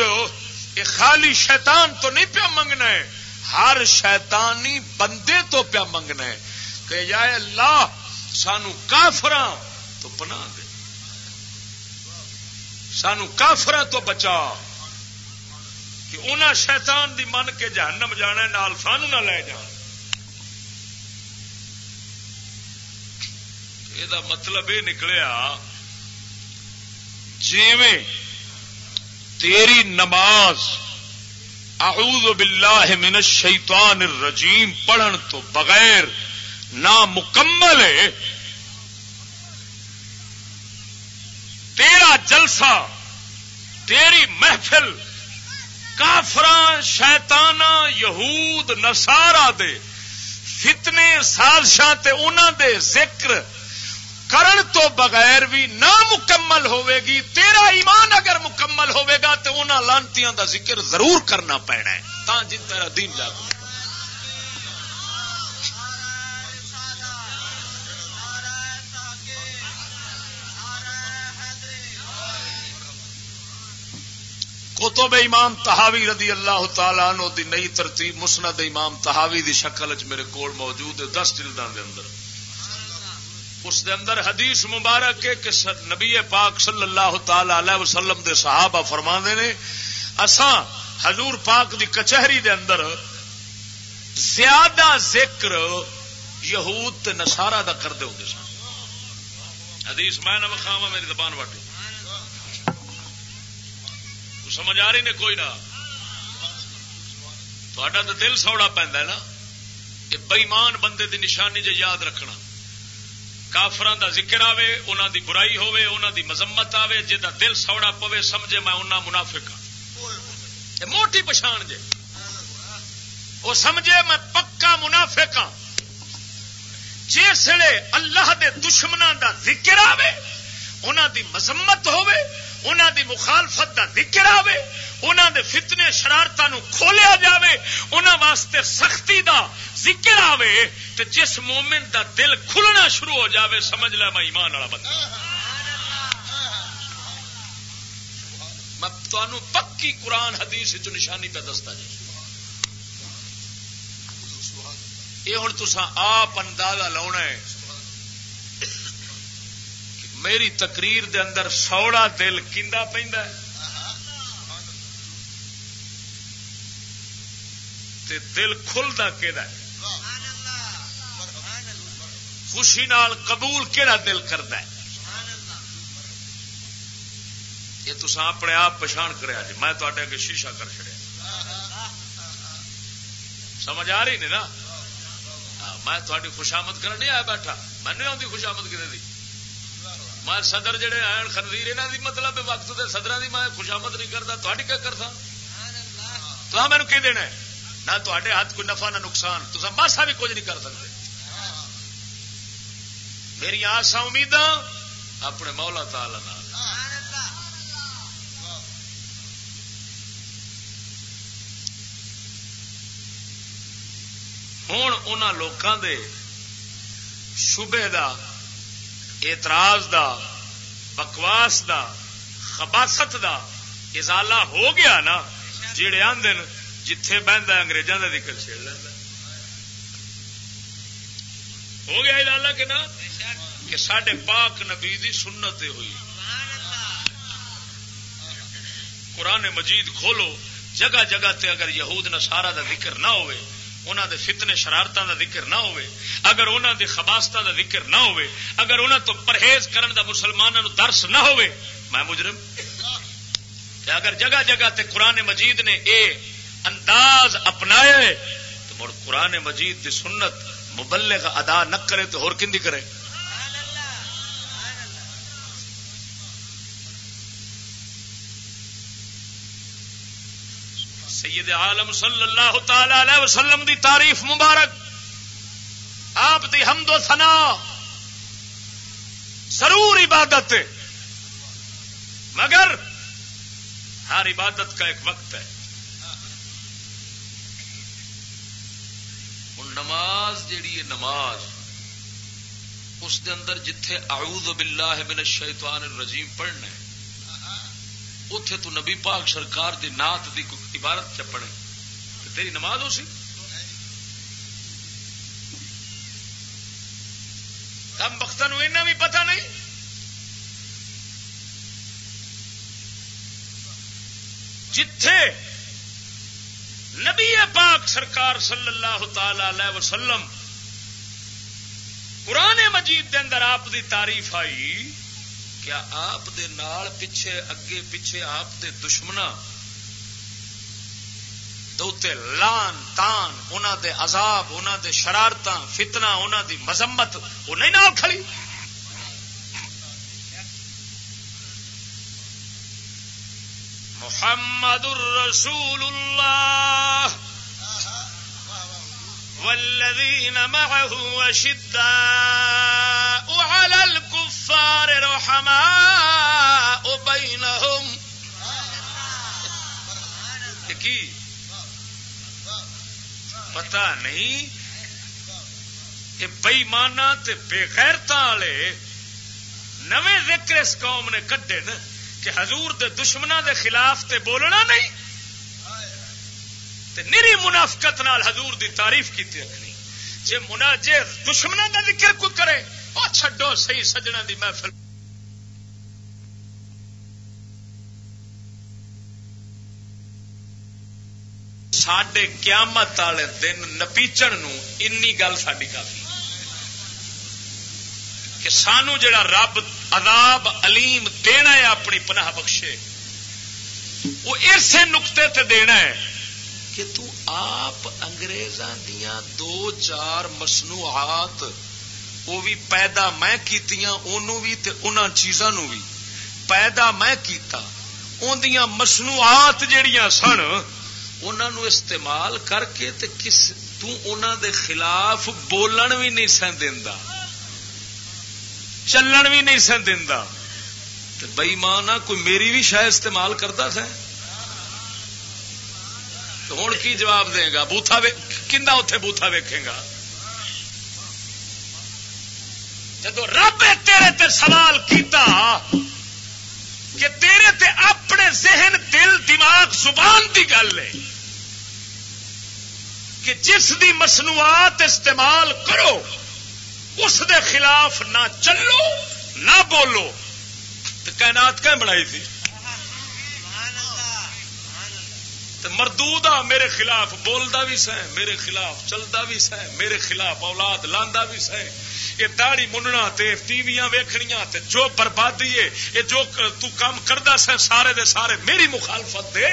یہ خالی شیطان تو نہیں پیا منگنا ہے، ہر شیطانی بندے تو پیا منگنا ہے کہ یا اللہ، سانو کافر تو پناہ دے۔ سانو کافر تو بچا۔ کہ انہاں شیطان دی من کے جہنم جانا نال سانو نہ لے جان۔ یہ مطلب یہ نکلیا، جیویں تیری نماز، اعوذ باللہ من الشیطان الرجیم، پڑھن تو بغیر نامکمل ہے۔ تیرا جلسہ، تیری محفل کافر شیتان یہود نسارا دے فتنے، سازشاں تے انہاں دے ذکر کرن تو بغیر بھی نہ مکمل ہوے گی تیرا ایمان اگر مکمل ہوے گا تو انہاں لانتیاں دا ذکر ضرور کرنا پینا ہے۔ تا جن تیرا دین جاگ کتب امام تحاوی رضی اللہ تعالیٰ عنہ دی نئی ترتیب، مسند امام تحاوی دی شکل چ میرے کول موجود ہے، دس جلدان دے اندر۔ اس دے اندر حدیث مبارک ہے کہ نبی پاک صلی اللہ تعالی علیہ وسلم دے صحابہ فرما دے نے، اساں حضور پاک دی کچہری دے اندر زیادہ ذکر یہود تے نصارا دا کردے ہوندے سن۔ حدیث میں نہ وکھاواں، میری زبان واٹی۔ سمجھ آ رہی نے کوئی نہ؟ تھوڑا تو دل سوڑا پہنتا ہے نا یہ بئیمان بندے دی نشانی جو یاد رکھنا۔ کافران دا ذکر آوے، انہاں دی برائی ہوے انہاں دی مذمت آوے جہاں دل سوڑا پوے، سمجھے میں انہاں منافق ہاں۔ موٹی پچھان جے۔ وہ سمجھے میں پکا منافق ہاں۔ جسے اللہ دے دشمنوں دا ذکر آوے، انہاں دی مذمت ہوے انہاں دی مخالفت دا ذکر آوے، انہاں دے فتنے شرارتاں نو کھولیا جاوے، انہاں واسطے سختی دا ذکر آوے، تے جس مومن دا دل کھلنا شروع ہو جاوے، سمجھ لے میں ایمان والا بندہ میں تمہیں پکی قرآن حدیث نشانی پہ دستا جی۔ یہ ہوں تسا آپ اندازہ لاؤنا ہے میری تقریر دے اندر سوڑا دل کندا پہ دل کھلتا کہ خوشی نال قبول کہڑا دل کرتا ہے؟ یہ تو اپنے آپ پچھان کرا جی میں تے اگے شیشہ کر چڑیا سمجھ آ رہی نہیں نا؟ میں خوشامد کرنے نہیں آیا بیٹھا۔ میں نہیں آتی خوشامد کسی دی۔ میں صدر جڑے آن خنزیر یہاں دی مطلب وقت دے صدر دی میں خوشامد نہیں کرتا تھوڑی کیا کرتا تو مینو کی دینا نہ تے ہاتھ کوئی نفع، نہ نقصان۔ تو ماسا بھی کچھ نہیں کر سکتے میری آسا امید اپنے مولا تالا ہوں ان لوگوں دے شبے دا اعتراض دا، بکواس دا، خباست دا، ازالہ ہو گیا نا جڑے آدھے جتھے بہن انگریزوں کا ذکر چھیڑ لینا ہو گیا ازالہ کہ نہ کہ سڈے پاک نبی دی سنت ہوئی۔ قرآن مجید کھولو، جگہ جگہ تے اگر یہود نسارا دا ذکر نہ ہوئے انہوں دے فتنے شرارتوں دا ذکر نہ ہوئے، اگر انہوں دے خباستہ دا ذکر نہ ہوئے، اگر انہوں تو پرہیز کرن دا مسلمانوں درس نہ ہوئے، میں مجرم۔ اگر جگہ جگہ تے قرآن مجید نے اے انداز اپنایا ہے، تو مڑ قرآن مجید دی سنت مبلغ ادا نہ کرے تو ہور کندی کرے؟ سید عالم صلی اللہ تعالی علیہ وسلم دی تعریف مبارک، آپ دی حمد و ثنا ضرور عبادت مگر ہر عبادت کا ایک وقت ہے۔ نماز جیڑی ہے نماز، اس دے اندر جتھے اعوذ باللہ من الشیطان الرجیم پڑھنا ہے اتے تو نبی پاک سرکار دی نات دی عبارت چپنے تیری نماز ہو سی؟ کم وقت بھی پتہ نہیں۔ جتھے نبی پاک سرکار صلی اللہ تعالی علیہ وسلم پرانے مجید دے اندر آپ دی تعریف آئی۔ کیا آپ دے نال پیچھے اگے پیچھے آپ دے دشمنا دوتے لان تان انہ دے عذاب انہ دے شرارت فتنا انہ دی مذمت، وہ نہیں نہ کھڑی؟ محمد الرسول اللہ۔ والذين معه وشداء على الكفار رحماء بينهم. کی پتا نہیں یہ بئیمانا بے غیرتا والے نویں ذکر اس قوم نے کڈے نا کہ حضور دے دشمنوں دے خلاف تے بولنا نہیں۔ تے نری منافقت نال حضور دی تعریف کی رکھنی۔ جی منا جی دشمنوں کا ذکر کوئی کرے وہ چھڈو صحیح سجنا دی محفل۔ سڈے قیامت والے دن نپیچن گل ساری کافی۔ کہ سانو جڑا رب عذاب علیم دینا ہے، اپنی پناہ بخشے، وہ اسے نقطے تے دینا ہے۔ کہ تو آپ انگریزاں دیاں دو چار مصنوعات وہ بھی پیدا میں کیتیاں انہوں بھی تے انہاں چیزاں نو بھی پیدا میں کیتا۔ ان دیاں مصنوعات جڑیاں سن، انہاں نو استعمال کر کے تے کس تو انہاں دے خلاف بولن بھی نہیں سن دیندا۔ چلن بھی نہیں سن دینا بئی ماں کوئی میری بھی شاید استعمال کرتا تھا ہوں کی جواب دے گا؟ بوتھا کنہ اتے بوتھا ویکھے گا؟ جدو رب تیرے تے سوال کیتا کہ تیرے تے اپنے ذہن، دل، دماغ، زبان دی گل ہے کہ جس دی مصنوعات استعمال کرو، اس دے خلاف نہ چلو، نہ بولو۔ تو کائنات کہیں بنائی تھی؟ مردود میرے خلاف بولتا بھی سہ، میرے خلاف چلتا بھی سہ، میرے خلاف اولاد لانا بھی سہ۔ یہ داڑی مننا ٹی ویخنیا جو بربادی ہے یہ جو تو کام کرتا سہ سارے دے سارے میری مخالفت دے۔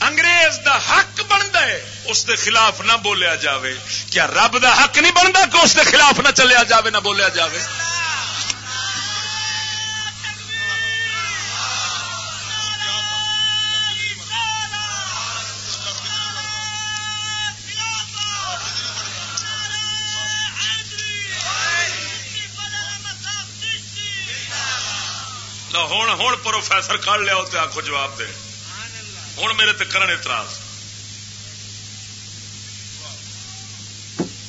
انگریز دا حق بنتا ہے اس دے خلاف نہ بولیا جاوے۔ کیا رب دا حق نہیں بنتا کہ اس دے خلاف نہ چلیا جاوے، نہ بولیا جاوے؟ ہوں ہوں پروفیسر کھڑ لیا آخو جواب دے۔ ہوں میرے کرن اعتراض۔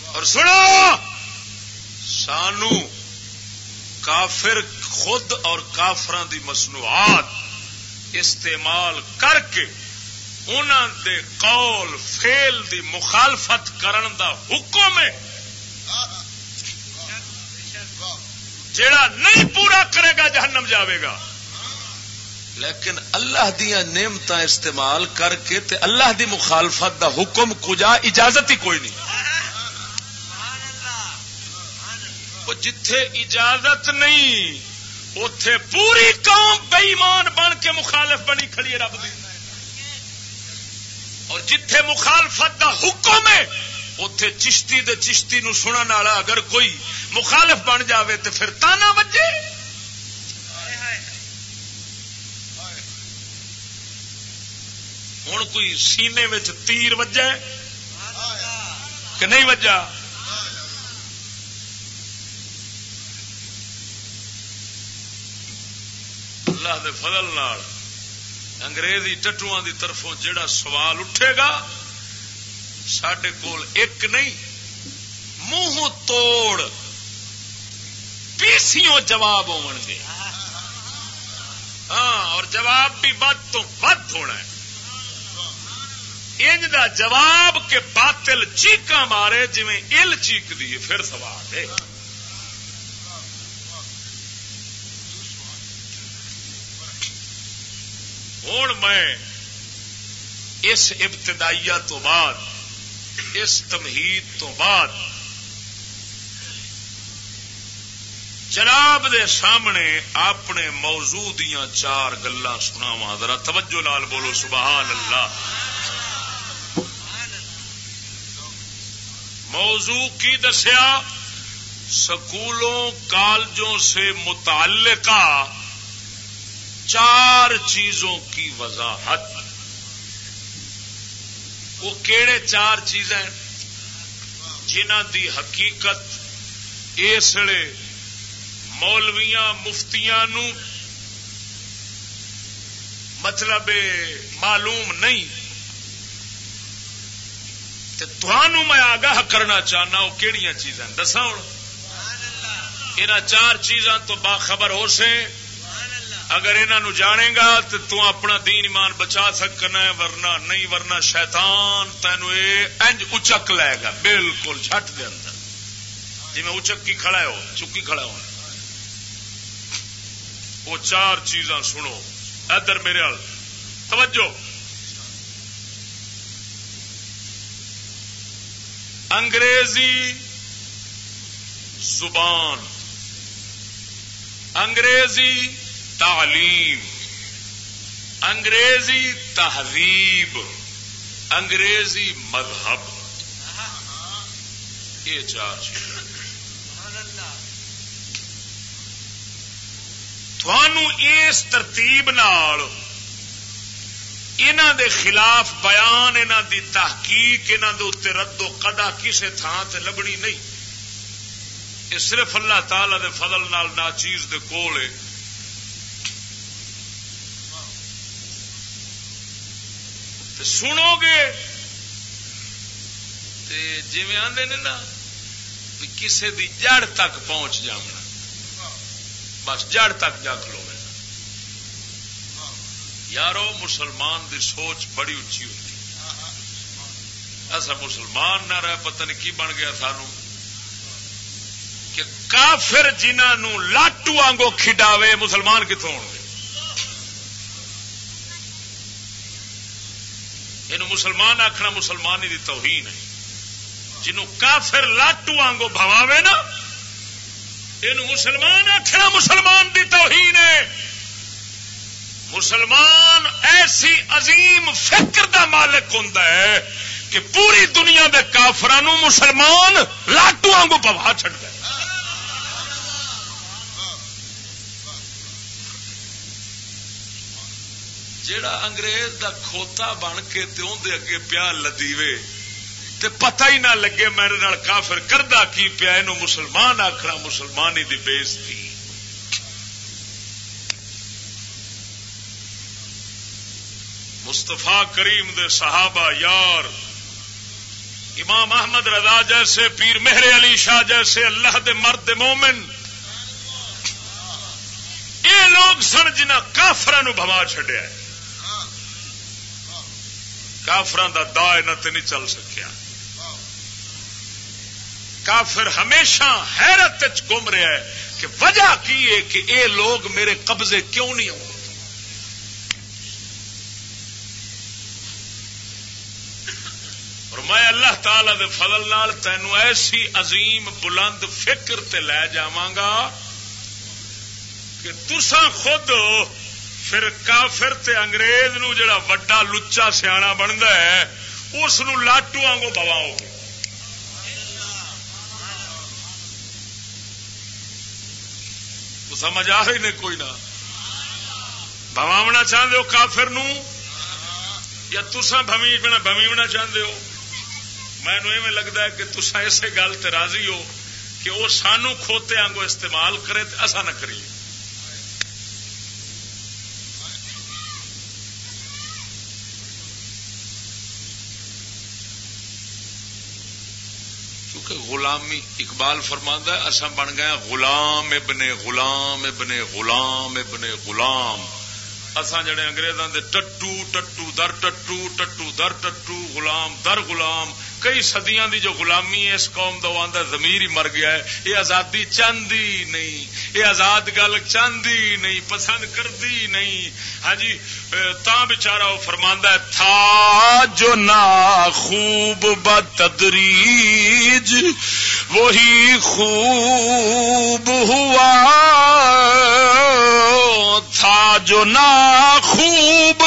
اور سنو! سانو کافر خود اور کافران دی مصنوعات استعمال کر کے انہوں دے قول فیل دی مخالفت کرن دا حکم ہے۔ جڑا نہیں پورا کرے گا جہنم جاوے گا۔ لیکن اللہ دیا نعمت استعمال کر کے تے اللہ دی مخالفت دا حکم کجا اجازت ہی کوئی نہیں۔ جتھے اجازت نہیں اتے پوری قوم بےمان بن کے مخالف بنی کھڑی ہے رب دی۔ اور جتھے مخالفت دا حکم ہے اتے چشتی دے چشتی نو سنن والا اگر کوئی مخالف بن جاوے تو پھر تانا بجے ہوں کوئی سینے میں تیر وجہ کہ نہیں وجہ اللہ دے فضل نال انگریزی ٹٹو دی طرفوں جڑا سوال اٹھے گا سڈے کول ایک نہیں، منہ توڑ، پیسیوں جواب ہون گے۔ ہاں اور جواب بھی بد تو بد ہونا ہے۔ انج دا جواب کے باطل چیکا مارے جی ال چیک دی پھر سوال ہے۔ ہوں میں اس ابتدائیہ تو بعد اس تمہید تو بعد جناب دے سامنے اپنے موضوع دیا چار گلا سنا ذرا توجہ لال بولو، سبحان اللہ۔ موضوع کی دسیا؟ سکولوں، کالجوں سے متعلقہ چار چیزوں کی وضاحت۔ وہ کہڑے چار چیزیں جنہ دی حقیقت اس مولویا مفتیاں نو مطلب معلوم نہیں۔ تھانوں میں آگاہ کرنا چاہنا وہ کہڑی چیزاں دسا ہوں۔ ان چار چیزاں تو باخبر ہو سے اگر انہوں جانے گا تو تو اپنا دین ایمان بچا سکنا ہے، ورنہ نہیں، ورنہ شیطان تینو انج اچک لے گا، بالکل جٹ دے اندر۔ جی میں اچک کی کھڑا ہو چکی کھڑا ہو وہ چار چیزاں سنو۔ ادھر میرے ہل توجہ۔ انگریزی زبان۔ انگریزی تعلیم، انگریزی تہذیب، انگریزی مذہب۔ یہ چار چیز اس ترتیب دے خلاف بیان انہ دی تحقیق انہ دے اتنے ردو قدا کسے تھان تے لبنی نہیں۔ یہ صرف اللہ تعالی دے فضل نال ناچیز دے کول ہے۔ سنو گے۔ جی آدھے نا کسی دی جڑ تک پہنچ جانا بس جڑ تک جا کلو یارو، مسلمان دی سوچ بڑی اچھی ہوتی۔ ایسا مسلمان نہ رہ پتہ نہیں کی بن گیا سانو۔ کہ کافر جنہوں لاٹو آنگو کھڈاوے، مسلمان کتوں ہو یہ مسلمان آخنا مسلمان ہی توہین ہے۔ جنوں کافر لاٹو آنگو بواوے نا یہ مسلمان آخنا مسلمان دی توہین ہے۔ مسلمان ایسی عظیم فکر دا مالک ہوں کہ پوری دنیا کے کافران مسلمان لاٹو آنگو پوا چڑ گئے جیڑا انگریز دا کھوتا بن کے دے اگے پیا لدیوے، تے پتہ ہی نہ لگے میرے نال کافر کردہ کی پیا یہ مسلمان آخنا مسلمانی دی بےزتی۔ مستفا کریم دے صحابہ یار، امام احمد رضا جیسے، پیر مہر علی شاہ جیسے، اللہ دے مرد مومن۔ یہ لوگ سن جنہ کافران بوا چڈیا کافران دا دا نہیں چل سکیا۔ کافر ہمیشہ حیرت گم رہا ہے کہ وجہ کی ہے کہ اے لوگ میرے قبضے کیوں نہیں آؤ اور میں اللہ تعالی دے فضل نال تینوں ایسی عظیم بلند فکر تے لے جاواں گا کہ تسا خود پھر کافر تے انگریز نو جڑا وڈا لچا سیاح بنتا ہے اس لاٹو آنگو بواؤ گے سمجھ آ رہی نے کوئی نہ بواونا چاہتے ہو کافر نو یا تسا بمیونا بمیونا چاہتے ہو مینو لگتا ہے کہ تسا اسی گل تے راضی ہو کہ وہ سانو کھوتے آنگو استعمال کرے اصا نہ کریے غلامی اقبال فرماندہ اصا بن گیا غلام ابن غلام ابن غلام ابن غلام۔ اصا جڑے انگریزاں دے ٹٹو ٹٹو در ٹٹو ٹٹو در ٹٹو غلام در غلام کئی سدیاں دی جو غلامی ہے، اس قوم دا آدھا زمیر ہی مر گیا ہے۔ یہ آزادی چاندی نہیں یہ آزاد گل چاندی نہیں، پسند کرتی نہیں۔ ہاں جی تا بچارا وہ فرماندہ ہے، تھا جو نا خوب بتدریج وہی خوب ہوا۔ تھا جو نا خوب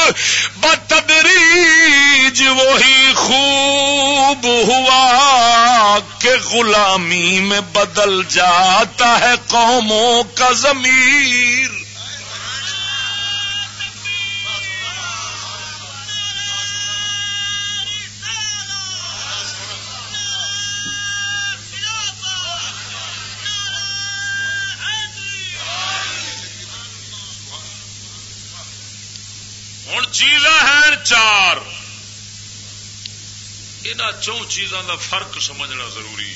بتدریج وہی خوب ہوا کہ غلامی میں بدل جاتا ہے قوموں کا ضمیر۔ چیزاں ہیں چار۔ ان چون چیزاں دا فرق سمجھنا ضروری۔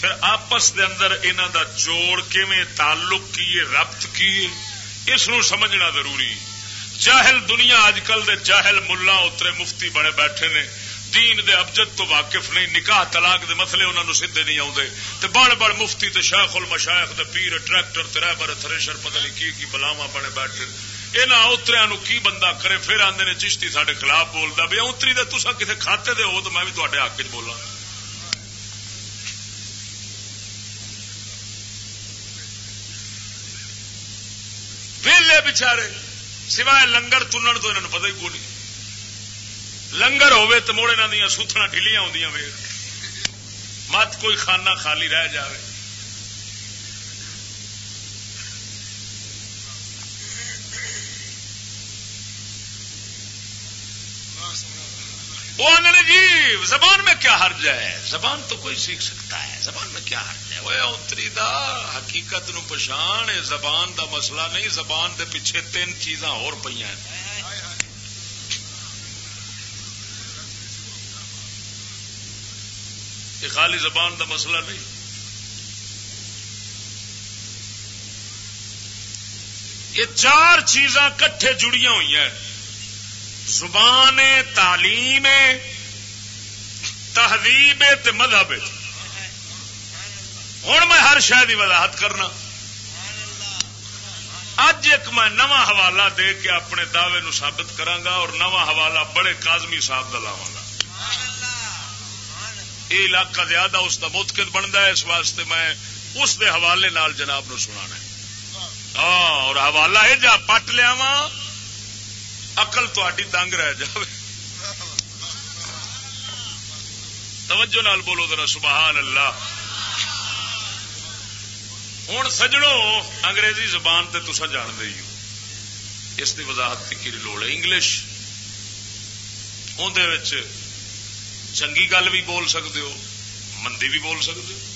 پھر آپس دے اندر انہوں دا جوڑ کیویں تعلق کیے، ربط کیے، اس نو سمجھنا ضروری۔ چاہل دنیا اج کل دے چاہل ملا اترے مفتی بڑے بیٹھے نے۔ دین دے ابجد تو واقف نہیں، نکاح طلاق دے مسئلے انہوں نے سیدے نہیں آتے تے بڑ بڑ مفتی تے شیخ المشائخ دے پیر، ٹریکٹر تے رہبر، تھریشر، پتہ نہیں کی کی بلاوا بنے بیٹھے۔ یہاں اتریا نو کی بندہ کرے پھر آدھے نے چشتی سارے خلاف بولتا بھائی اتری دے تسا کتنے کھاتے دے ہو تو میں بھی تے حق چ بولا ویلے بچارے سوائے لنگر تنن تو انہوں پتہ ہی کو نہیں لنگر ہوے تو موڑے دیا ستنا ڈھیلیاں آدی مت کوئی خانہ خالی رہ جائے وہ آنے جی زبان میں کیا حرج ہے؟ زبان تو کوئی سیکھ سکتا ہے۔ زبان میں کیا حرج ہے؟ وہ اتری دا حقیقت نو پچھان زبان دا مسئلہ نہیں، زبان دے پیچھے تین چیزاں اور پہ یہ خالی زبان دا مسئلہ نہیں۔ یہ چار چیزاں کٹھے جڑیاں ہوئی ہیں۔ زبان تعلیم تہذیب مذہب ہوں میں ہر شہ کی وضاحت کرنا۔ اج ایک میں نواں حوالہ دے کے اپنے دعوے نو ثابت کرانگا اور نواں حوالہ بڑے کازمی صاحب کا لاوا گا یہ علاقہ زیادہ اس کا متقد بنتا ہے، اس واسطے میں اس دے حوالے نال جناب نو سنا ہاں، اور حوالہ یہ جا پٹ لیا اقل تھی دنگ رہ جائے توجہ نال بولو ذرا، سبحان اللہ۔ ہوں سجڑوں انگریزی زبان تے تسا جان دے ہو۔ اس کی وضاحت کی لوڑ ہے؟ انگلش۔ اندر چنگی گل بھی بول سکتے ہو، مندی بھی بول سکتے ہو۔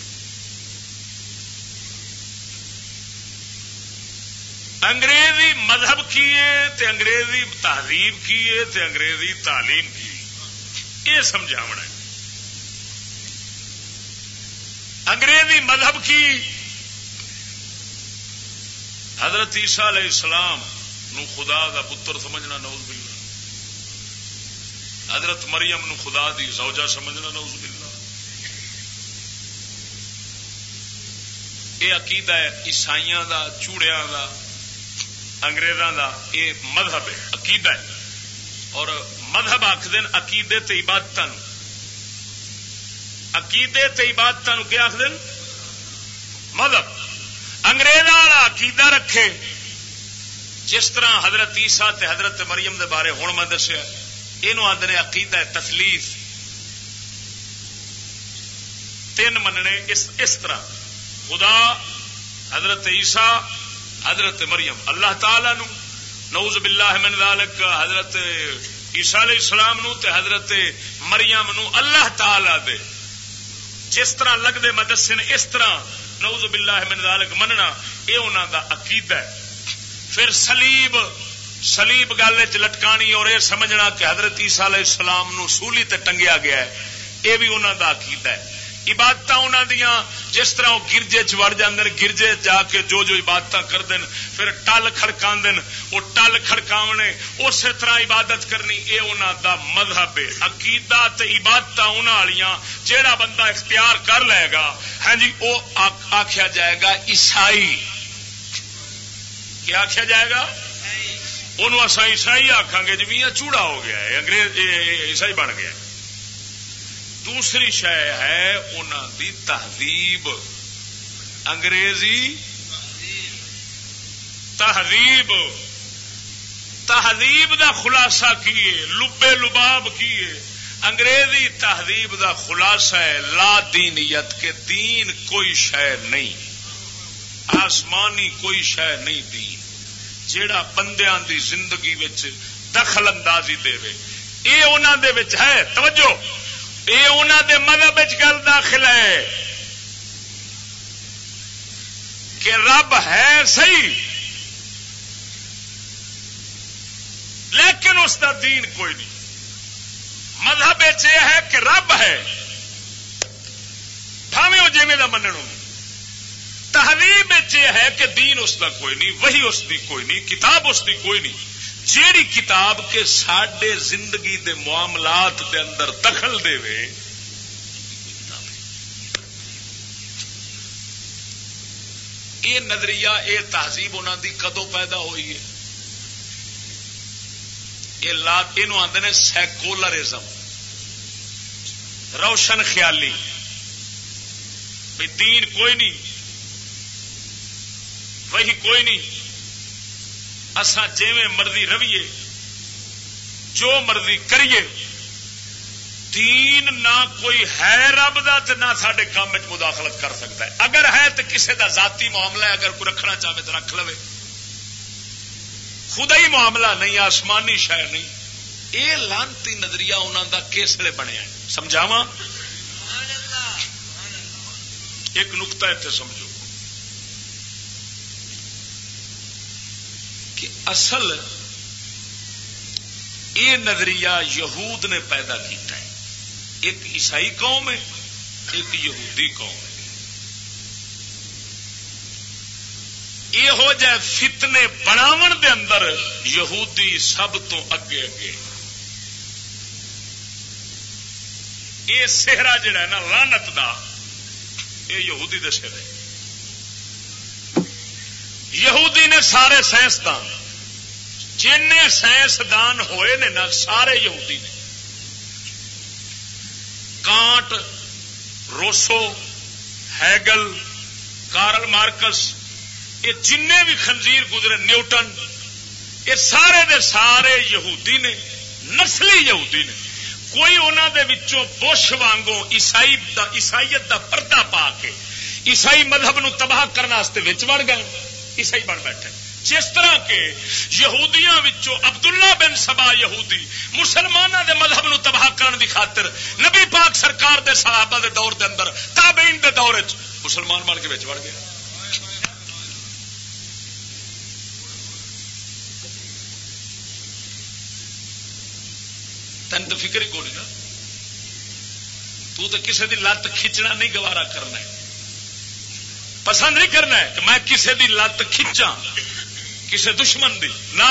انگریزی مذہب کیے تے انگریزی تہذیب کیے تے انگریزی تعلیم کی یہ سمجھاونا ہے۔ انگریزی مذہب کی حضرت عیسیٰ علیہ السلام نو خدا دا پتر سمجھنا نوز باللہ۔ حضرت مریم نو خدا دی زوجہ سمجھنا نوز باللہ۔ یہ عقیدہ ہے عیسائیاں دا، چوڑیاں دا۔ انگریزاں دا یہ مذہب ہے عقیدہ ہے۔ اور مذہب آخد عقیدے تے عبادت عقیدے تے عبادت کیا آخد مذہب۔ انگریز والا عقیدہ رکھے۔ جس طرح حضرت عیسیٰ تے حضرت مریم دے بارے ہوں میں دسیا یہ آدھے عقیدہ تسلیف۔ تین مننے اس, اس طرح۔ خدا حضرت عیسیٰ حضرت مریم، اللہ تعالی نو نوز باللہ من ذالک، حضرت عیسیٰ علیہ السلام نو تے حضرت مریم نو اللہ تعالی دے۔ جس طرح لگتے مدسن اس طرح نوز باللہ من ذالک مننا اے انہاں دا عقیدہ ہے۔ پھر سلیب سلیب گل چ لٹکانی اور یہ سمجھنا کہ حضرت عیسیٰ علیہ السلام نو سولی تے ٹنگیا گیا ہے، یہ بھی انہوں دا عقیدہ ہے۔ عبادت دیا جس طرح وہ گرجے چڑ جاندے گرجے جا کے جو جو عبادت کرتے ہیں پھر ٹل کھڑکا وہ ٹل کھڑکاونے اسی طرح عبادت کرنی یہ انہوں دا مذہب ہے عقیدہ عبادت انہوں جیڑا بندہ اختیار کر لے گا ہاں جی وہ آخیا جائے گا عیسائی۔ کیا آخیا جائے گا؟ انہوں اصا عیسائی آخان گے جی میاں چوڑا ہو گیا ہے انگریز عیسائی بن گیا دوسری شہ ہے انہوں دی تہذیب۔ انگریزی؟ تہذیب۔ تہذیب دا خلاصہ کیے لبے لباب کیے انگریزی تہذیب دا خلاصہ ہے لا دینیت کے دین کوئی شہ نہیں۔ آسمانی کوئی شہ نہیں دین۔ جیڑا بندیاں دی زندگی دخل اندازی دے یہ انہوں دے ہے، توجہ! یہ انہوں دے مذہب گل داخل ہے کہ رب ہے صحیح، لیکن اس کا دین کوئی نہیں۔ مذہب یہ ہے کہ رب ہے۔ بھاوے وہ جیویں کا من تحریم یہ ہے کہ دین اس کا کوئی نہیں وہی اس کی کوئی نہیں، کتاب اس کی کوئی نہیں۔ جیڑی کتاب کے سڈے زندگی دے معاملات دے اندر دخل دے وے، یہ نظریہ، یہ تہذیب انہوں دی کدو پیدا ہوئی ہے؟ یہ آدھے سیکولرزم، روشن خیالی، بھی دین کوئی نہیں وہی کوئی نہیں اسان جیویں مرضی رویے، جو مرضی کریے، دین نہ کوئی ہے رب دا تو نہ سڈے کام مداخلت کر سکتا ہے۔ اگر ہے تو کسی دا ذاتی معاملہ ہے، اگر کوئی رکھنا چاہے تو رکھ لو خدا ہی معاملہ نہیں، آسمانی شہ نہیں۔ یہ لانتی نظریہ انہوں کا کس لیے بنیا سمجھاوا ایک نقطہ اتنے سمجھو۔ کہ اصل یہ نظریہ یہود نے پیدا کیتا ہے۔ ایک عیسائی قوم ہے، ایک یہودی قوم ہے۔ یہ ہو جائے فتنے بناو دے اندر یہودی سب تو اگے اگے۔ یہ سہرا جڑا ہے نا لانت دا، یہ یہودی دسے ہے۔ یہودی نے سارے سائنسدان جن سائنسدان ہوئے نے نا، سارے یہودی نے۔ Kant, Rousseau, Hegel, Karl Marx, یہ جن بھی خنزیر گزرے، نیوٹن، یہ سارے دے سارے یہودی نے، نسلی یہودی نے۔ کوئی انہوں دے وچوں بش وانگو عیسائی دا، عیسائیت دا پردہ پا کے، عیسائی مذہب نو تباہ کرنے وڑ گئے۔ عیسائی بن بیٹھے۔ جس طرح کے یہودیاں وچوں عبداللہ بن سبا یہودی مسلمانوں دے مذہب نو تباہ کرنے دی خاطر نبی پاک سرکار دے صحابہ دے دور دے اندر، تابعین دے دور مسلمان بن کے بچ بڑھ گیا۔ تین تو فکر ہی کو نا تو تو کسی دی لت کھچنا نہیں گوارا کرنا ہے۔ پسند نہیں کرنا ہے کہ میں کسی دی لت کھچا کسی دشمن دی۔ نہ،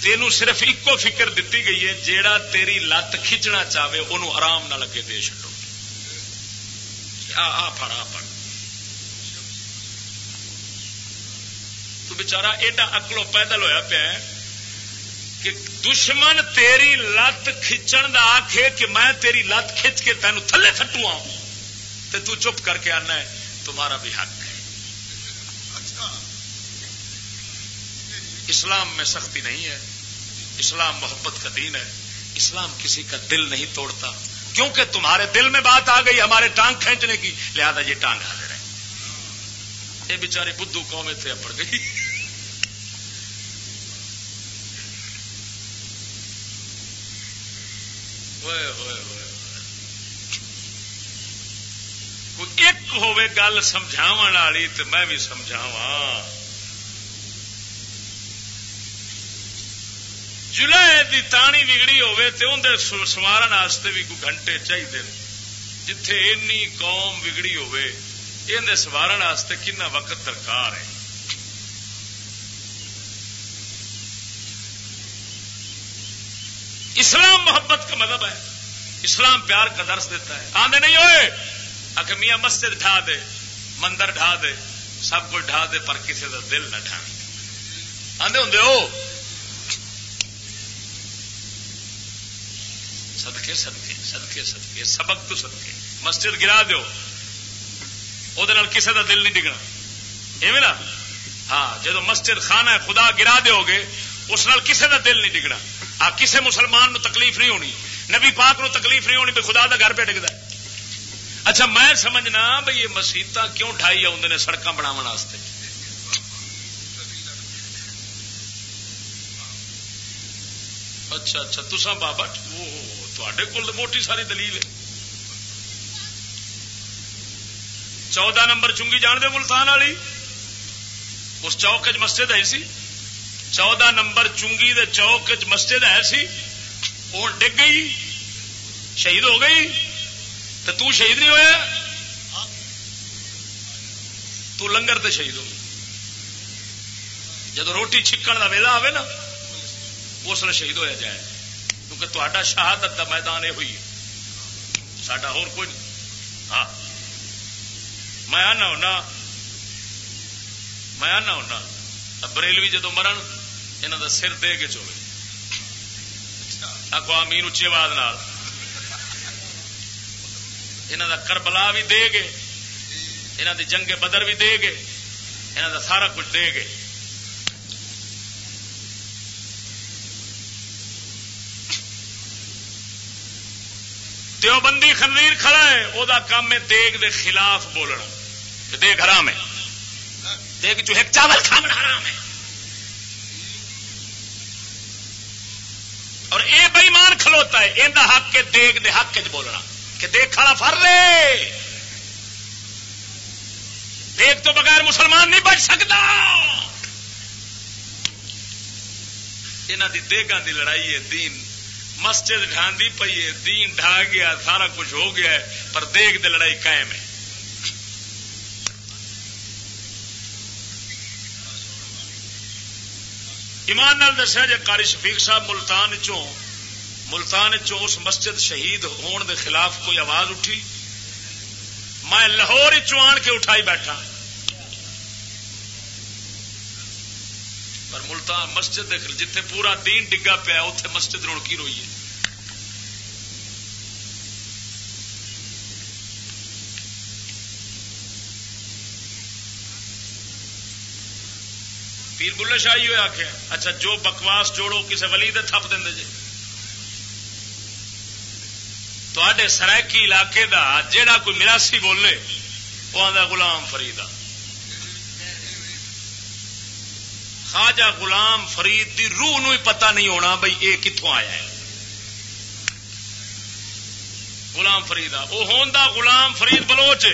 تینوں صرف ایکو فکر دیتی گئی ہے، جیڑا تیری لت کھچنا چاہے انہوں آرام نہ لگے دے چڈو آ پڑ آ پڑ تو بچارا ایڈا اکلو پیدل ہویا پیا کہ دشمن تیری لت کھچن دا آخے کہ میں تیری لت کھچ کے تینوں تھلے تھٹو آؤں تو چپ کر کے آنا ہے۔ تمہارا بھی حق ہے۔ اسلام میں سختی نہیں ہے۔ اسلام محبت کا دین ہے۔ اسلام کسی کا دل نہیں توڑتا۔ کیونکہ تمہارے دل میں بات آ گئی، ہمارے ٹانگ کھینچنے کی۔ لہذا یہ ٹانگ حاضر ہے یہ بیچارے بدھو قومیں تھے پڑ گئی۔ ہوئے ہوئے ہوئے ایک ہوے گل سمجھاو والی تو میں بھی سمجھاوا جلائے دی تانی بگڑی ہوے تو اندر سوارن واسطے بھی کوئی گھنٹے چاہیے جتھے اینی قوم بگڑی ہوئے یہ سوارن واسطے کنا وقت درکار ہے اسلام محبت کا مذہب ہے اسلام پیار کا درس دیتا ہے آدھے نہیں ہوئے آخر میاں مسجد ڈھا دے، مندر ڈھا دے، سب کچھ ڈھا دے، پر کسی کا دل نہ ڈھا آدھے ہوں سدکے سدکے سدکے سدکے سبق تو سدکے مسجد گرا دو وہ کسی کا دل نہیں ڈگنا۔ ایویں نا؟ ہاں جدو مسجد خانہ خدا گرا دو گے، اس نال کسی کا دل نہیں ڈگنا۔ آ کسی مسلمان نو تکلیف نہیں ہونی۔ نبی پاک نو تکلیف نہیں ہونی بھی خدا دا گھر پہ ڈگتا اچھا میں سمجھنا بھائی یہ مسیت کیوں ڈھائی آدھے نے سڑک بناو اچھا اچھا تسا بابا؟ تے کول موٹی ساری دلیل ہے۔ چودہ نمبر چنگی جان دے ملتان والی؟ اس چوک چ مسجد ہے سی۔ چودہ نمبر چنگی دے چوک چ مسجد ہے سی۔ وہ ڈگ گئی، شہید ہو گئی۔ تو تو شہید نہیں ہوا تو لنگر تے شہید ہو جب روٹی چھکن کا ویلا آئے نا، اس لیے شہید ہوا جائے۔ کیونکہ تا شہادت کا میدان یہ ہوئی ہے۔ سڈا ہو کوئی نہیں۔ ہاں۔ میں آنا ہونا، میں آنا ہونا۔ بریلوی جدو مرن یہاں کا سر دے کے چوے آگو آمین اچھی آواز یہاں کا کربلا بھی دے گے یہاں دی جنگ بدر بھی دے گے یہاں کا سارا کچھ دے گے۔ دیوبندی خنویر کھڑا ہے وہ کام ہے دیگ دے خلاف بولنا۔ دیگ حرام ہے۔ دیگ جو ہے چاول کھانا حرام ہے۔ اور اے بئیمان کھلوتا ہے یہ حق کے دیگ دے حق چ بولنا۔ کہ دیکھ کھڑا فر رے دیکھ تو بغیر مسلمان نہیں بچ سکتا۔ یہاں دی دیگاں دی لڑائی ہے، دین۔ مسجد ڈھاندی پی ہے، دین ڈھا گیا، سارا کچھ ہو گیا ہے، پر دیگ دی لڑائی قائم ہے۔ ایمان نال دسیا جی کاری شفیق صاحب ملتان چوں ملتان چوں اس مسجد شہید ہون دے خلاف کوئی آواز اٹھی؟ میں لاہور چان کے اٹھائی بیٹھا۔ پر ملتان مسجد جتھے پورا دین ڈگا پیا اتے مسجد رونکی روئی ہے۔ پیر بلے شاہی ہوئے آخیا اچھا جو بکواس جوڑو کسی ولی دے تھپ دیں جی تے سرائکی علاقے دا جیڑا کوئی مراسی بولے وہ آدھا گلام فرید خواجہ غلام فرید دی روح نو پتہ نہیں ہونا بھائی یہ کتوں آیا ہے۔ غلام فرید وہ ہوندا غلام فرید بلوچ۔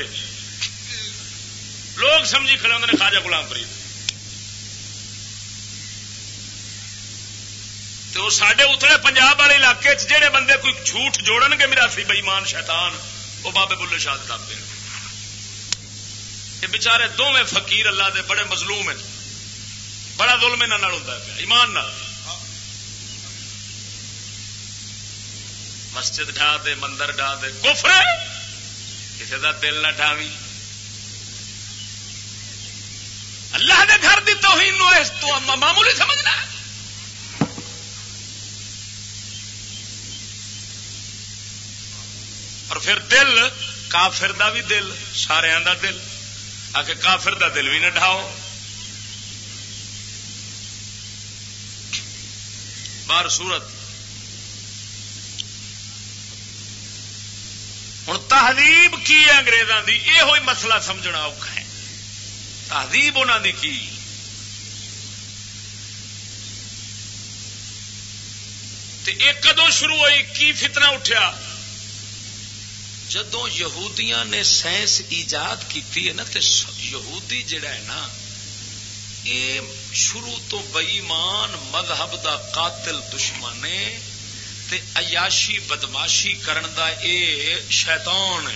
لوگ سمجھی کھڑے ہوتے ہیں خواجہ غلام فرید۔ تو سڈے اتلے پنجاب والے علاقے جہے بندے کوئی جھوٹ جوڑن گے میرا سی بئیمان شیطان، وہ بابے بلے شاد کرتے ہیں۔ یہ بچارے دونوں فقیر اللہ دے بڑے مظلوم ہیں۔ بڑا ظلم یہاں ہوتا ہے ایمان نال۔ مسجد ڈھا دے، مندر ڈھا دے، کفر کسی کا دل نہ ڈھاوی۔ اللہ دے گھر دی توہین تو معمولی سمجھنا ہے۔ اور پھر دل کافر دا بھی دل سارا دا دل آ کے کافر دا دل بھی نہ ڈھاؤ بار سورت ہوں تہذیب کی ہے اگریزاں کی یہ ہوئی مسئلہ سمجھنا اور ہے تہذیب انہوں دی کی ایک کدو شروع ہوئی کی فتنہ اٹھیا جدو یہودیاں نے سائنس ایجاد کی ہے نا تو یہودی جڑا ہے نا یہ شروع تو بئیمان مذہب دا قاتل دشمن تے عیاشی بدماشی کرن دا اے شیطان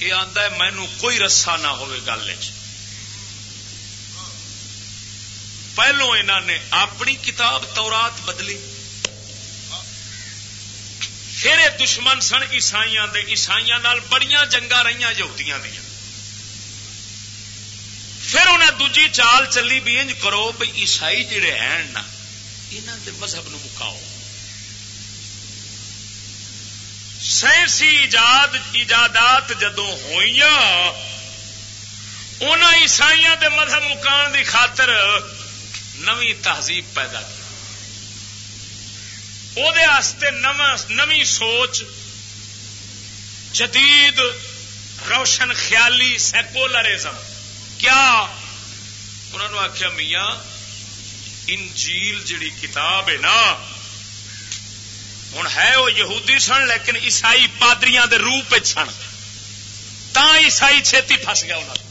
یہ آتا ہے مینو کوئی رسا نہ ہوئے گل پہلو انہوں نے اپنی کتاب تورات بدلی۔ پھر دشمن سن عیسائی دے عیسائی بڑی جنگا رہی یہودیاں دیا پھر انہیں دوجی چال چلی بھی انج کرو بھی عیسائی جڑے ہیں نا یہاں دے مذہب نو مکاؤ۔ سائنسی ایجاد، ایجادات جدو ہوئی ان عیسائی دے مذہب مکان دی خاطر نوی تہذیب پیدا کی۔ نمی سوچ جدید روشن خیالی سیکولرزم کیا انہوں نے آخیا میاں انجیل جڑی کتاب ہے نا ہوں ہے وہ یہودی سن لیکن عیسائی پادری دے روپ سن تا عیسائی چھتی فس گیا انہوں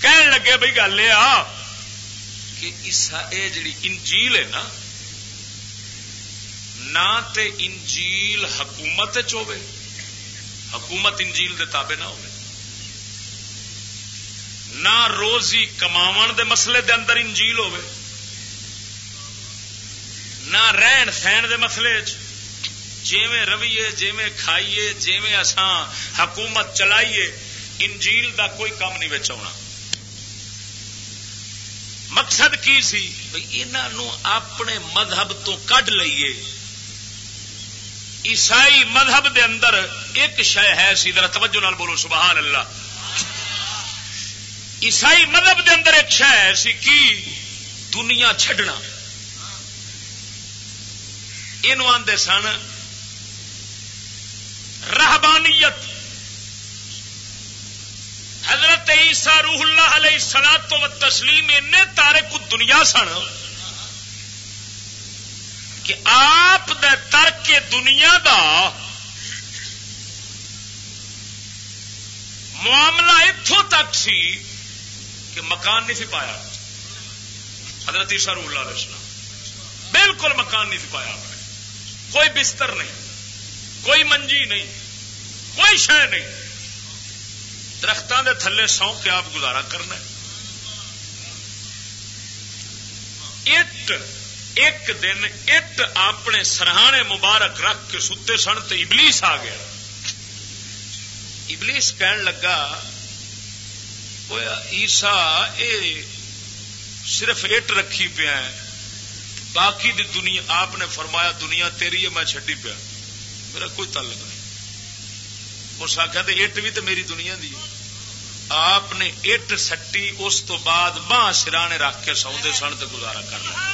کہن لگے بھائی گل یہ آ کہ یہ جڑی انجیل ہے نا، نہ تے انجیل حکومت چوے حکومت انجیل دے تابے نہ ہوئے نہ روزی کما دے مسئلے دے اندر انجیل ہوئے نہ رہن سہن دے مسئلے جیویں رویے، جیویں کھائیے، جیویں اساں حکومت چلائیے، انجیل دا کوئی کام نہیں بچا مقصد کی سی؟ انہوں اپنے مذہب تو کڈ لئیے۔ عیسائی مذہب دے اندر ایک شہ ہے سی، ذرا توجہ نال بولو، سبحان اللہ۔ عیسائی مذہب دے اندر ایک شہ ہے سی کی؟ دنیا چھڈنا۔ یہ آدھے سن، رہبانیت۔ حضرت عیسیٰ روح اللہ علیہ سلا تو تسلیم این تارے کو دنیا سن کہ آپ دے ترک دنیا دا معاملہ اتوں تک سی کہ مکان نہیں سی پایا۔ حضرت عیسیٰ روح اللہ علیہ السلام۔ بالکل مکان نہیں سی پایا۔ کوئی بستر نہیں، کوئی منجی نہیں، کوئی شہ نہیں۔ درختوں کے تھلے سو کے آپ گزارا کرنا اٹ ایک دن اٹ اپنے سرہانے مبارک رکھ کے ستے سن تو ابلیس آ گیا۔ ابلیس کہن لگا عیسا یہ صرف اٹ رکھی پیا باقی دی دنیا، آپ نے فرمایا دنیا تیری ہے، میں چڈی پیا۔ میرا کوئی تعلق نہیں۔ اس آخیا اٹ بھی تو میری دنیا دی آپ نے اٹ سٹی اس تو بعد باہ سرانے رکھ کے سوندے سن تو گزارا کر لیا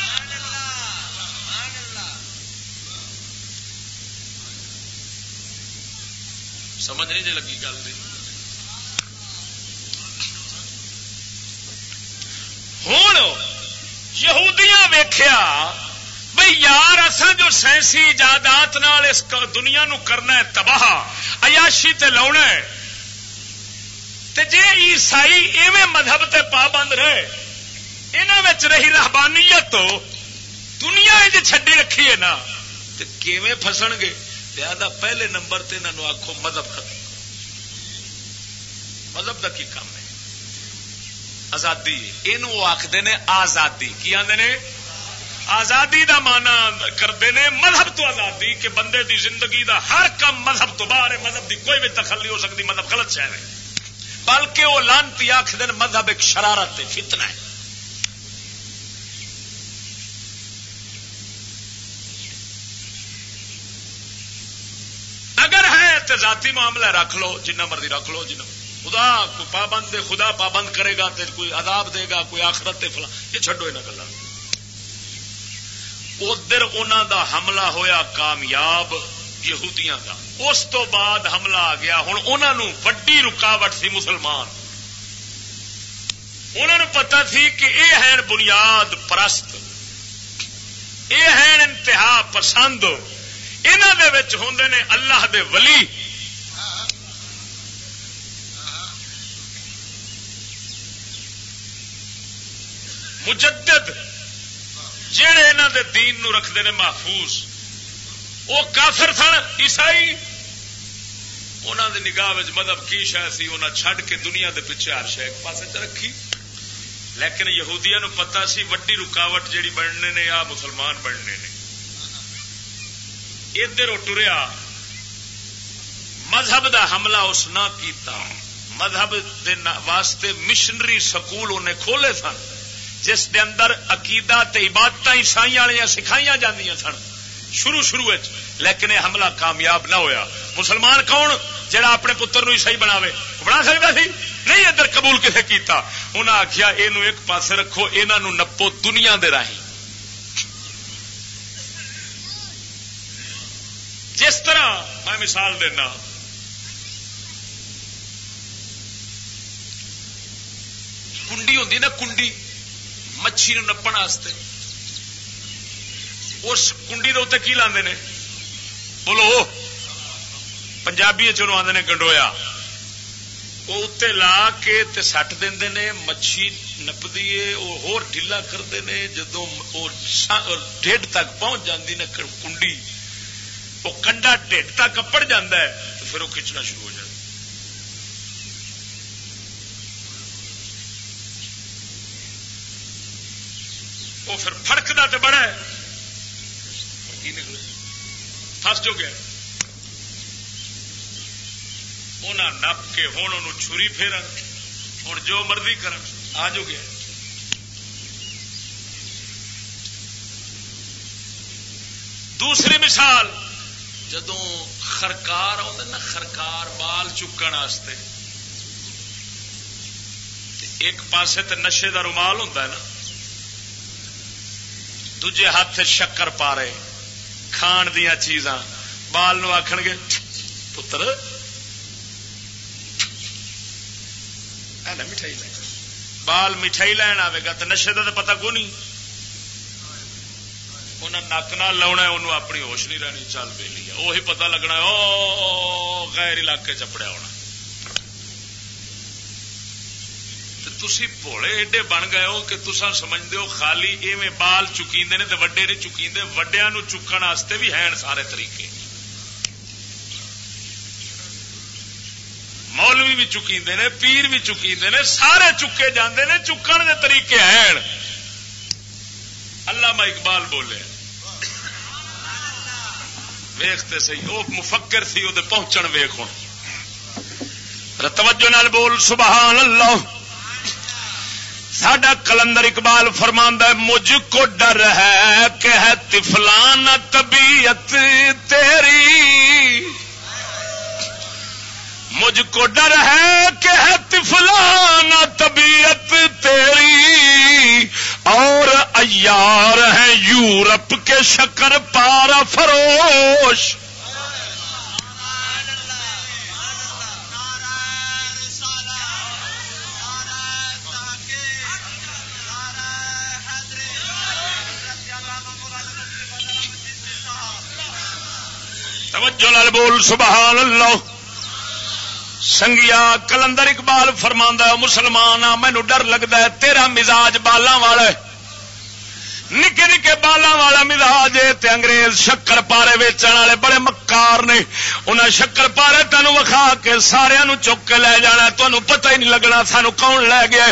سمجھ نہیں جی لگی گل ہوں یہودیاں ویخیا بھائی یار اصا جو سائنسی ایجادات اس دنیا نو کرنا ہے تباہ ایاشی تے لاؤنا ہے۔ جے عیسائی ایویں مذہب تے پابند رہے انہوں رہی رحبانیت تو دنیا چڈی رکھی ہے نا۔ تو کیویں فسن گے؟ لہذا پہلے نمبر تے انہوں آخو مذہب ختم۔ مذہب کا کی کام ہے؟ آزادی یہ آخر نے آزادی۔ کی آدھے نے؟ آزادی دا مانا کرتے ہیں مذہب تو آزادی، کہ بندے دی زندگی دا ہر کم مذہب تو باہر ہے۔ مذہب دی کوئی بھی دخل نہیں ہو سکتی، مذہب غلط شہر ہے۔ بلکہ وہ لانتی آخر مذہب ایک شرارت فتنہ ہے۔ اگر ہے تو ذاتی معاملہ رکھ لو، جنہ مرضی رکھ لو، جنہ خدا کوئی پابند خدا پابند کرے گا تو کوئی عذاب دے گا، کوئی آخرت فلا یہ چڈو یہاں گلا ادھر انہوں دا حملہ ہویا کامیاب۔ یہودیاں دا۔ اس تو بعد حملہ آ گیا۔ ہوں انہوں وڈی رکاوٹ سی مسلمان۔ انہوں نے پتا سی کہ یہ ہے بنیاد پرست۔ یہ ہے انتہا پسند۔ انہوں ہوں نے اللہ دے ولی۔ مجدد۔ جہے جنہ دے دین نو رکھتے ہیں محفوظ۔ وہ کافر سن، عیسائی؟ انہوں دے نگاہ مذہب کی شاید سی؟ انہیں چھڈ کے دنیا دے پیچھے ہر شہ ایک پاس رکھی۔ لیکن یہودیا نو پتا سی وڈی رکاوٹ جیڑی بننے نے، آ مسلمان بننے نے۔ ادھر ٹریا۔ مذہب دا حملہ اس نہ کیتا۔ مذہب دے واسطے مشنری سکول انہیں کھولے سن، جس دے اندر عقیدہ تے عبادت عیسائی والی سکھائی جاندی سن۔ شروع شروع لیکن یہ حملہ کامیاب نہ ہویا۔ مسلمان کون؟ جڑا اپنے پتر نو عیسائی بناوے۔ بنا سکتا سی؟ نہیں، ادھر قبول کسے کیتا۔ انہاں آخیا یہ ایک پاسے رکھو یہ نپو دنیا دے راہی۔ جس طرح میں مثال دینا۔ کنڈی ہوتی نا، کنڈی مچھی نپن اس کنڈی اتنے کی لاندے نے؟ بولو۔ پنجابی چلو آدھے نے گنڈویا وہ اتنے لا کے سٹ دے نے، مچھی نپدی وہ ڈھیلا کرتے ہیں جدو ڈیڈ تک پہنچ جاتی نا کنڈی۔ وہ کنڈا ڈیڈ تک اپڑ جا تو پھر وہ کھچنا شروع ہو جائے وہ پھر فڑکتا تو بڑا ہے۔ فس جو گیا۔ نپ کے ہوں ان چھری پھیر ہوں جو مرضی کر آ جو گیا۔ دوسری مثال جدو خرکار نا، خرکار بال چکن ایک پاسے تے نشے دا رومال ہوتا ہے نا دجے ہاتھ شکر پا رہے۔ کھان دیا چیزاں بال نو آخ گے پتر مٹھائی لے بال مٹھائی لین آئے گا تو نشے کا تو پتا کو نہیں انہیں نک نہ لاؤنا انہوں اپنی ہوش نہیں رہنی چل پی لی وہی پتا لگنا او غیر علاقے چپڑیا ہونا تھی بھولے ایڈے بن گئے ہو کہ تسا سمجھتے ہو خالی ایویں بال چکیندے نے وڈے نہیں چکیندے وڈیا نو چکن واسطے بھی ہیں سارے طریقے۔ مولوی بھی چکیندے نے، پیر بھی چکیندے نے، سارے چکے جاندے نے، چکن دے طریقے ہیں۔ اللہ میں اقبال بولے ویختے سی وہ مفکر سی وہ پہنچن ویخ توجہ نال بول، سبحان اللہ۔ ساڈا کلندر اقبال فرماندہ مجھ کو ڈر ہے کہ ہے تفلان طبیعت تیری۔ مجھ کو ڈر ہے کہ ہے تفلان طبیعت تیری۔ اور ایار ہے یورپ کے شکر پارا فروش۔ توجہ لال بول، سبحان اللہ۔ سنگیا کلندر اقبال فرما مسلمان مینو ڈر لگتا ہے، تیرا مزاج بالا والا نکے نکے بالا والا مزاج تے انگریز شکر پارے ویچن والے بڑے مکار نے۔ انہیں شکر پارے تین وکھا کے سارا چک کے لے جانا تمہیں پتہ ہی نہیں لگنا سانو کون لے گیا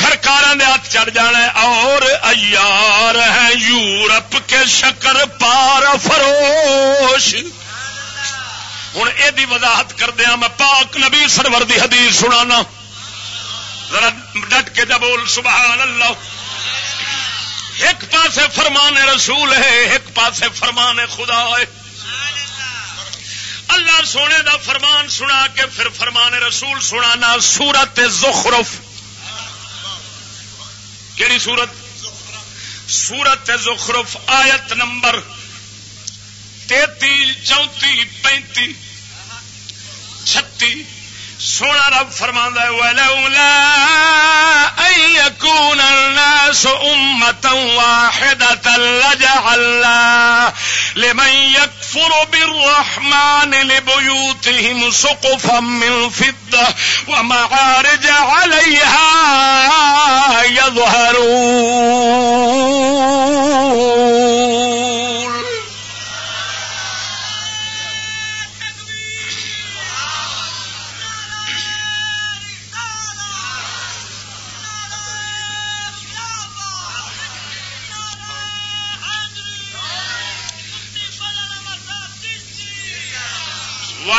خرکار دے ہاتھ چڑھ جانا اور ایار ہے یورپ کے شکر پار فروش۔ ہوں یہ وضاحت کردیا میں پاک نبی سرور دی حدیث سنانا۔ ذرا ڈٹ کے بول سبحان اللہ ایک پاسے فرمان رسول ہے، ایک پاسے فرمان خدا ہے۔ اللہ سونے دا فرمان سنا کے پھر فرمان رسول سنانا، سورت زخرف۔ کہڑی سورت؟ سورت زخرف، آیت نمبر تیتی، چونتی، پینتی، چھتی۔ سونا رب فرما يكون الناس أمة واحدة لجعلنا لمن يكفر بالرحمن لبيوتهم سقفا من فضة ومعارج عليها يظهرون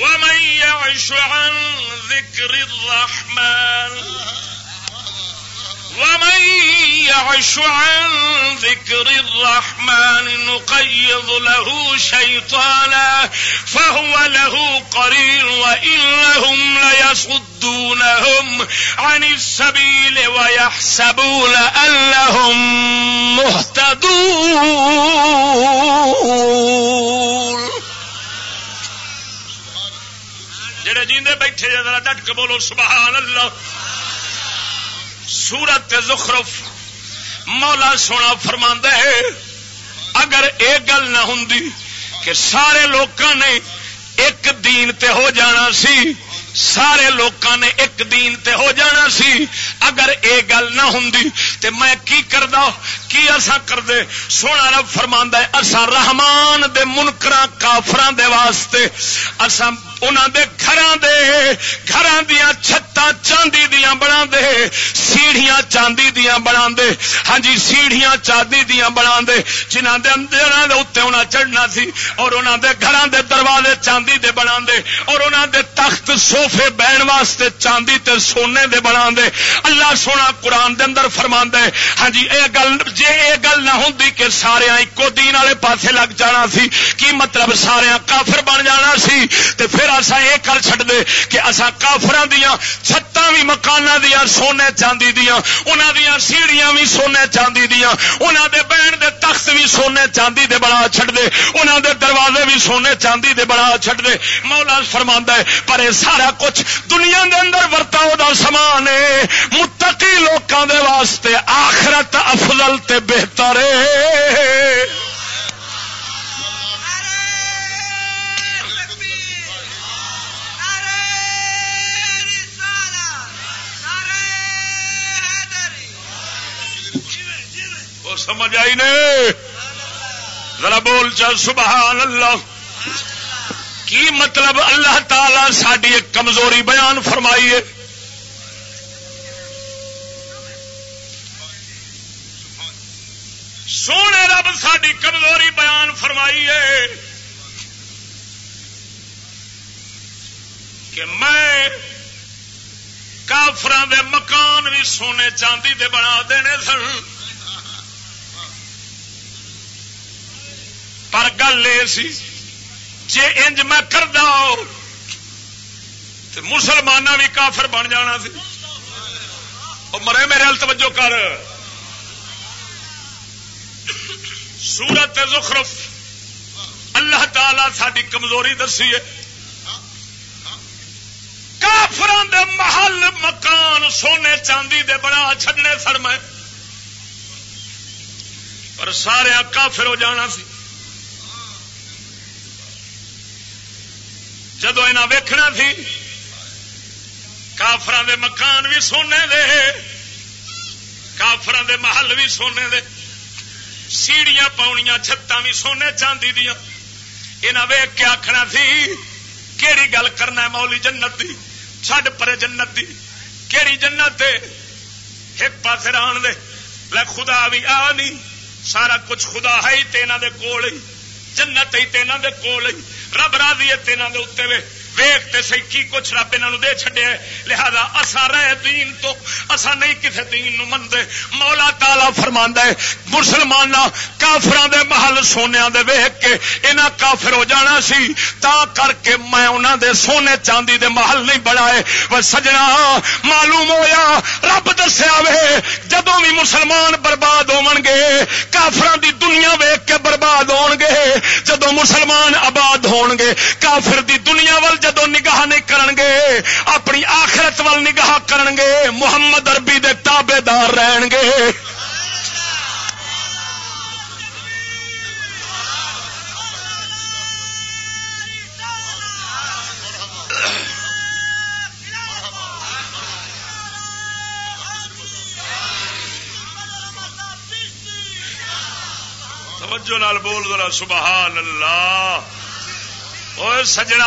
ومن يعش عن ذكر الرحمن. ومن يعش عن ذكر الرحمن نقيض له شيطانا فهو له قرين وإنهم ليصدونهم عن السبيل ويحسبون أنهم مهتدون. جڑے جیندے بیٹھے ذرا ڈٹ کے بولو، سبحان اللہ۔ سورت زخرف، مولا سونا فرما ہے، اگر یہ گل نہ ہوں کہ سارے لوگوں نے ایک دین تے ہو جانا سی، سارے لوگوں نے ایک دین تے ہو جانا سی، اگر اے گل نہ ہوں تے میں کی کردا؟ کی ایسا کر دے سونا رب فرما ہے اسا رحمان دے منکرا کافران دے واسطے اسا انہوں دے گھراں دے، گھراں دیاں چھتاں چاندی دیاں بنا دے، سیڑھیاں چاندی دیاں بنا دے۔ ہاں جی سیڑھیاں چاندی دیاں بنا دے۔ جنہاں دے اندر دے اوتے انہاں چڑھنا سی اور انہاں دے گھراں دے دروازے چاندی دے بنا دے اور انہاں دے تخت سوفے بہن واسطے چاندی تے سونے دے بنا دے۔ اللہ سونا قرآن دے اندر فرما دے ہاں جی اے گل جے اے گل نہ ہوندی کہ سارے ایکو دین والے پاسے لگ جانا سی، کی مطلب سارے کافر بن جانا سی؟ تے پھر اسا اے کر چھڈ دے کہ اسا کافراں دیاں، چھتاں وی مکاناں دیاں، سونے چاندی دیاں، انہاں دیاں سیڑھیاں وی سونے چاندی دیاں، انہاں دے بہن دے تخت وی سونے چاندی دے بنا چھڈ دے انہاں دے دروازے وی سونے چاندی دے بنا چھڈ دے مولا فرماندا ہے، پر اے سارا کچھ دنیا دے اندر ورتاؤ دا سامان ہے۔ متقی لوکاں دے واسطے آخرت افضل تے بہتر ہے۔ سمجھ آئی نے ذرا بول چل، سبحان اللہ۔ کی مطلب اللہ تعالی ساری ایک کمزوری بیان فرمائیے سونے رب ساری کمزوری بیان فرمائیے کہ میں کافران دے مکان بھی سونے چاندی دے بنا دینے سن۔ پر گل یہ سی جی انج میں کردا تو مسلمان بھی کافر بن جانا سی۔ مرے میرے ہل توجہ کر۔ سورت زخرف، اللہ تعالی ساری کمزوری دسی ہے۔ کافران دے محل مکان سونے چاندی دے بڑا چھڈنے سر میں۔ پر سارے کافر ہو جانا سی۔ جدو یہاں ویکھنا سی کافران دے مکان بھی سونے دے کافران دے محل بھی سونے دے سیڑیاں پاؤنیاں چھتاں بھی سونے چاندی دیا یہاں ویگ کے آخنا سی کہڑی گل کرنا ہے مولی جنت دی؟ چھڈ پرے جنت دی۔ کہڑی جنت ایک پاس ران دے۔ لے خدا بھی آ نہیں سارا کچھ خدا ہے ہی تینا دے کول ہی۔ جنت ہی تینا دے کول رب راضی ہے تینا دے اتنے وے۔ ویخ تے سی کی کچھ رب انہوں دے چھڈیا لہذا اسا رہ دین تو اسا نہیں کسے دین نو مندے مولا تالا فرماندا ہے، مسلمان کافراں دے محل سونیاں دے ویخ کے انہاں کافر ہو جانا سی، تا کر کے میں انہاں دے سونے چاندی دے محل نہیں بنائے۔ وہ سجنا معلوم ہویا، رب دسیا وے، جدوں بھی مسلمان برباد ہون گے، کافراں دی دنیا ویخ کے برباد ہون گے۔ جدوں مسلمان آباد ہون گے، کافر دی دنیا ول جدو نگاہ نہیں کرن گے، اپنی آخرت وال نگاہ کرن گے، محمد عربی دے تابے دار رہن گے۔ توجہ نال بول ذرا، سبحان اللہ۔ اور سجنا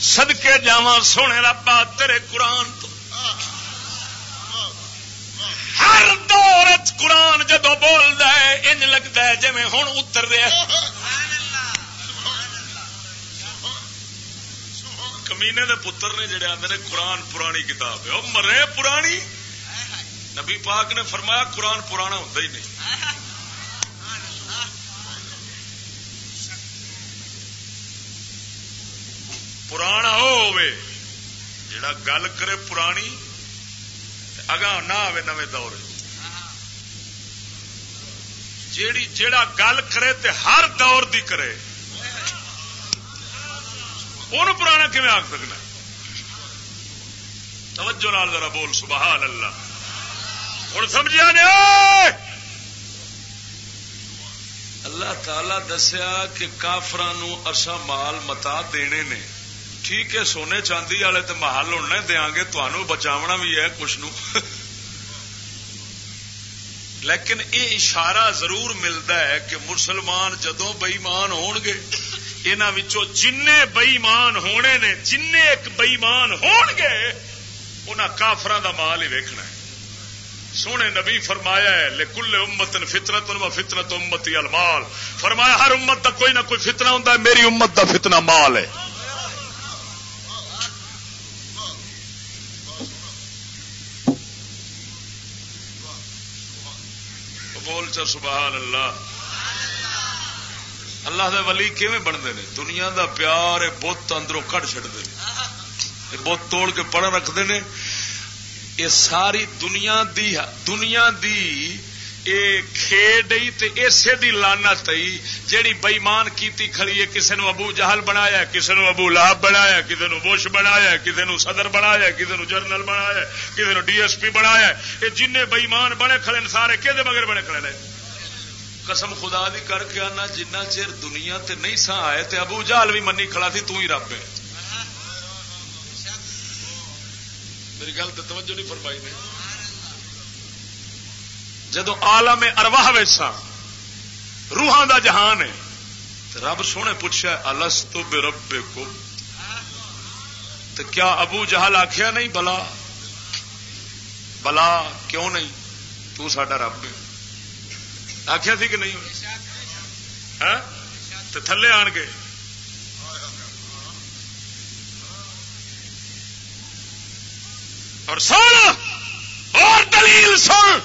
سدکے جاوا سونے ربا تیرے قرآن تو ہر دور قرآن جدو بولتا ہے انج لگتا ہے جی ہوں اتر رہا کمینے دے پتر نے جڑے آتے ہیں قرآن پرانی کتاب ہے وہ مرے پرانی نبی پاک نے فرمایا قرآن پرانا ہوتا ہی نہیں پرانا جڑا گل کرے پرانی اگاں نہ آئے نویں دور جیڑی جیڑا گل کرے تے ہر دور دی کرے ان پرانا کیون آخ سکنا توجہ نال ذرا بول سبحان اللہ ہوں سمجھا نے اللہ تعالی دسیا کہ کافران اصا مال متا دینے نے ٹھیک ہے، سونے چاندی والے تو محل ہونے دیا گے تمہوں بچاونا بھی ہے، کچھ نو۔ لیکن یہ اشارہ ضرور ملتا ہے کہ مسلمان جدو بئیمان ہون گے یہاں جن بئیمان ہونے نے جن ایک بئیمان ہون گے انہاں کافران دا مال ہی ویکھنا ہے۔ سونے نبی فرمایا ہے، لکل امت فطرت و فطرت امتی المال۔ فرمایا، ہر امت دا کوئی نہ کوئی فتنہ ہوں میری امت دا فتنہ مال ہے بول چا سبحان اللہ۔ اللہ دے ولی کیویں بنتے ہیں؟ دنیا دا پیار بت اندروں کٹ چڑتے ہیں۔ بت توڑ کے پڑھ رکھتے ہیں۔ یہ ساری دنیا دی دنیا دی اے کھیڈ تے اسے دی لانت آئی جیڑی بئیمان کیتی کھڑی ہے، کسے نو ابو جہل بنایا کسے نو ابو لہب بنایا کسے نو بوش بنایا کسے نو صدر بنایا کسے نو جنرل بنایا کسے نو ڈی ایس پی بنایا یہ جن بئیمان بنے کھڑے سارے کہ مگر بنے کھڑے نے؟ قسم خدا دی کر کے آنا، جنہ چیر دنیا تے نہیں سا آئے، تے ابو جہل بھی منی کھڑا تھی، تو ہی رب ہے۔ میری گل تو توجہ نہیں فرمائی نے۔ جدو آلم ارواہ ویسا روحان دا جہان ہے رب سونے پوچھا الس تو بے رب کو تو کیا ابو جہل آخیا نہیں، بلا بلا کیوں نہیں؟ تو ساڈا رب ہے۔ آخیا تھی کہ نہیں؟ ہاں؟ تو تھلے آن کے اور سن اور دلیل سن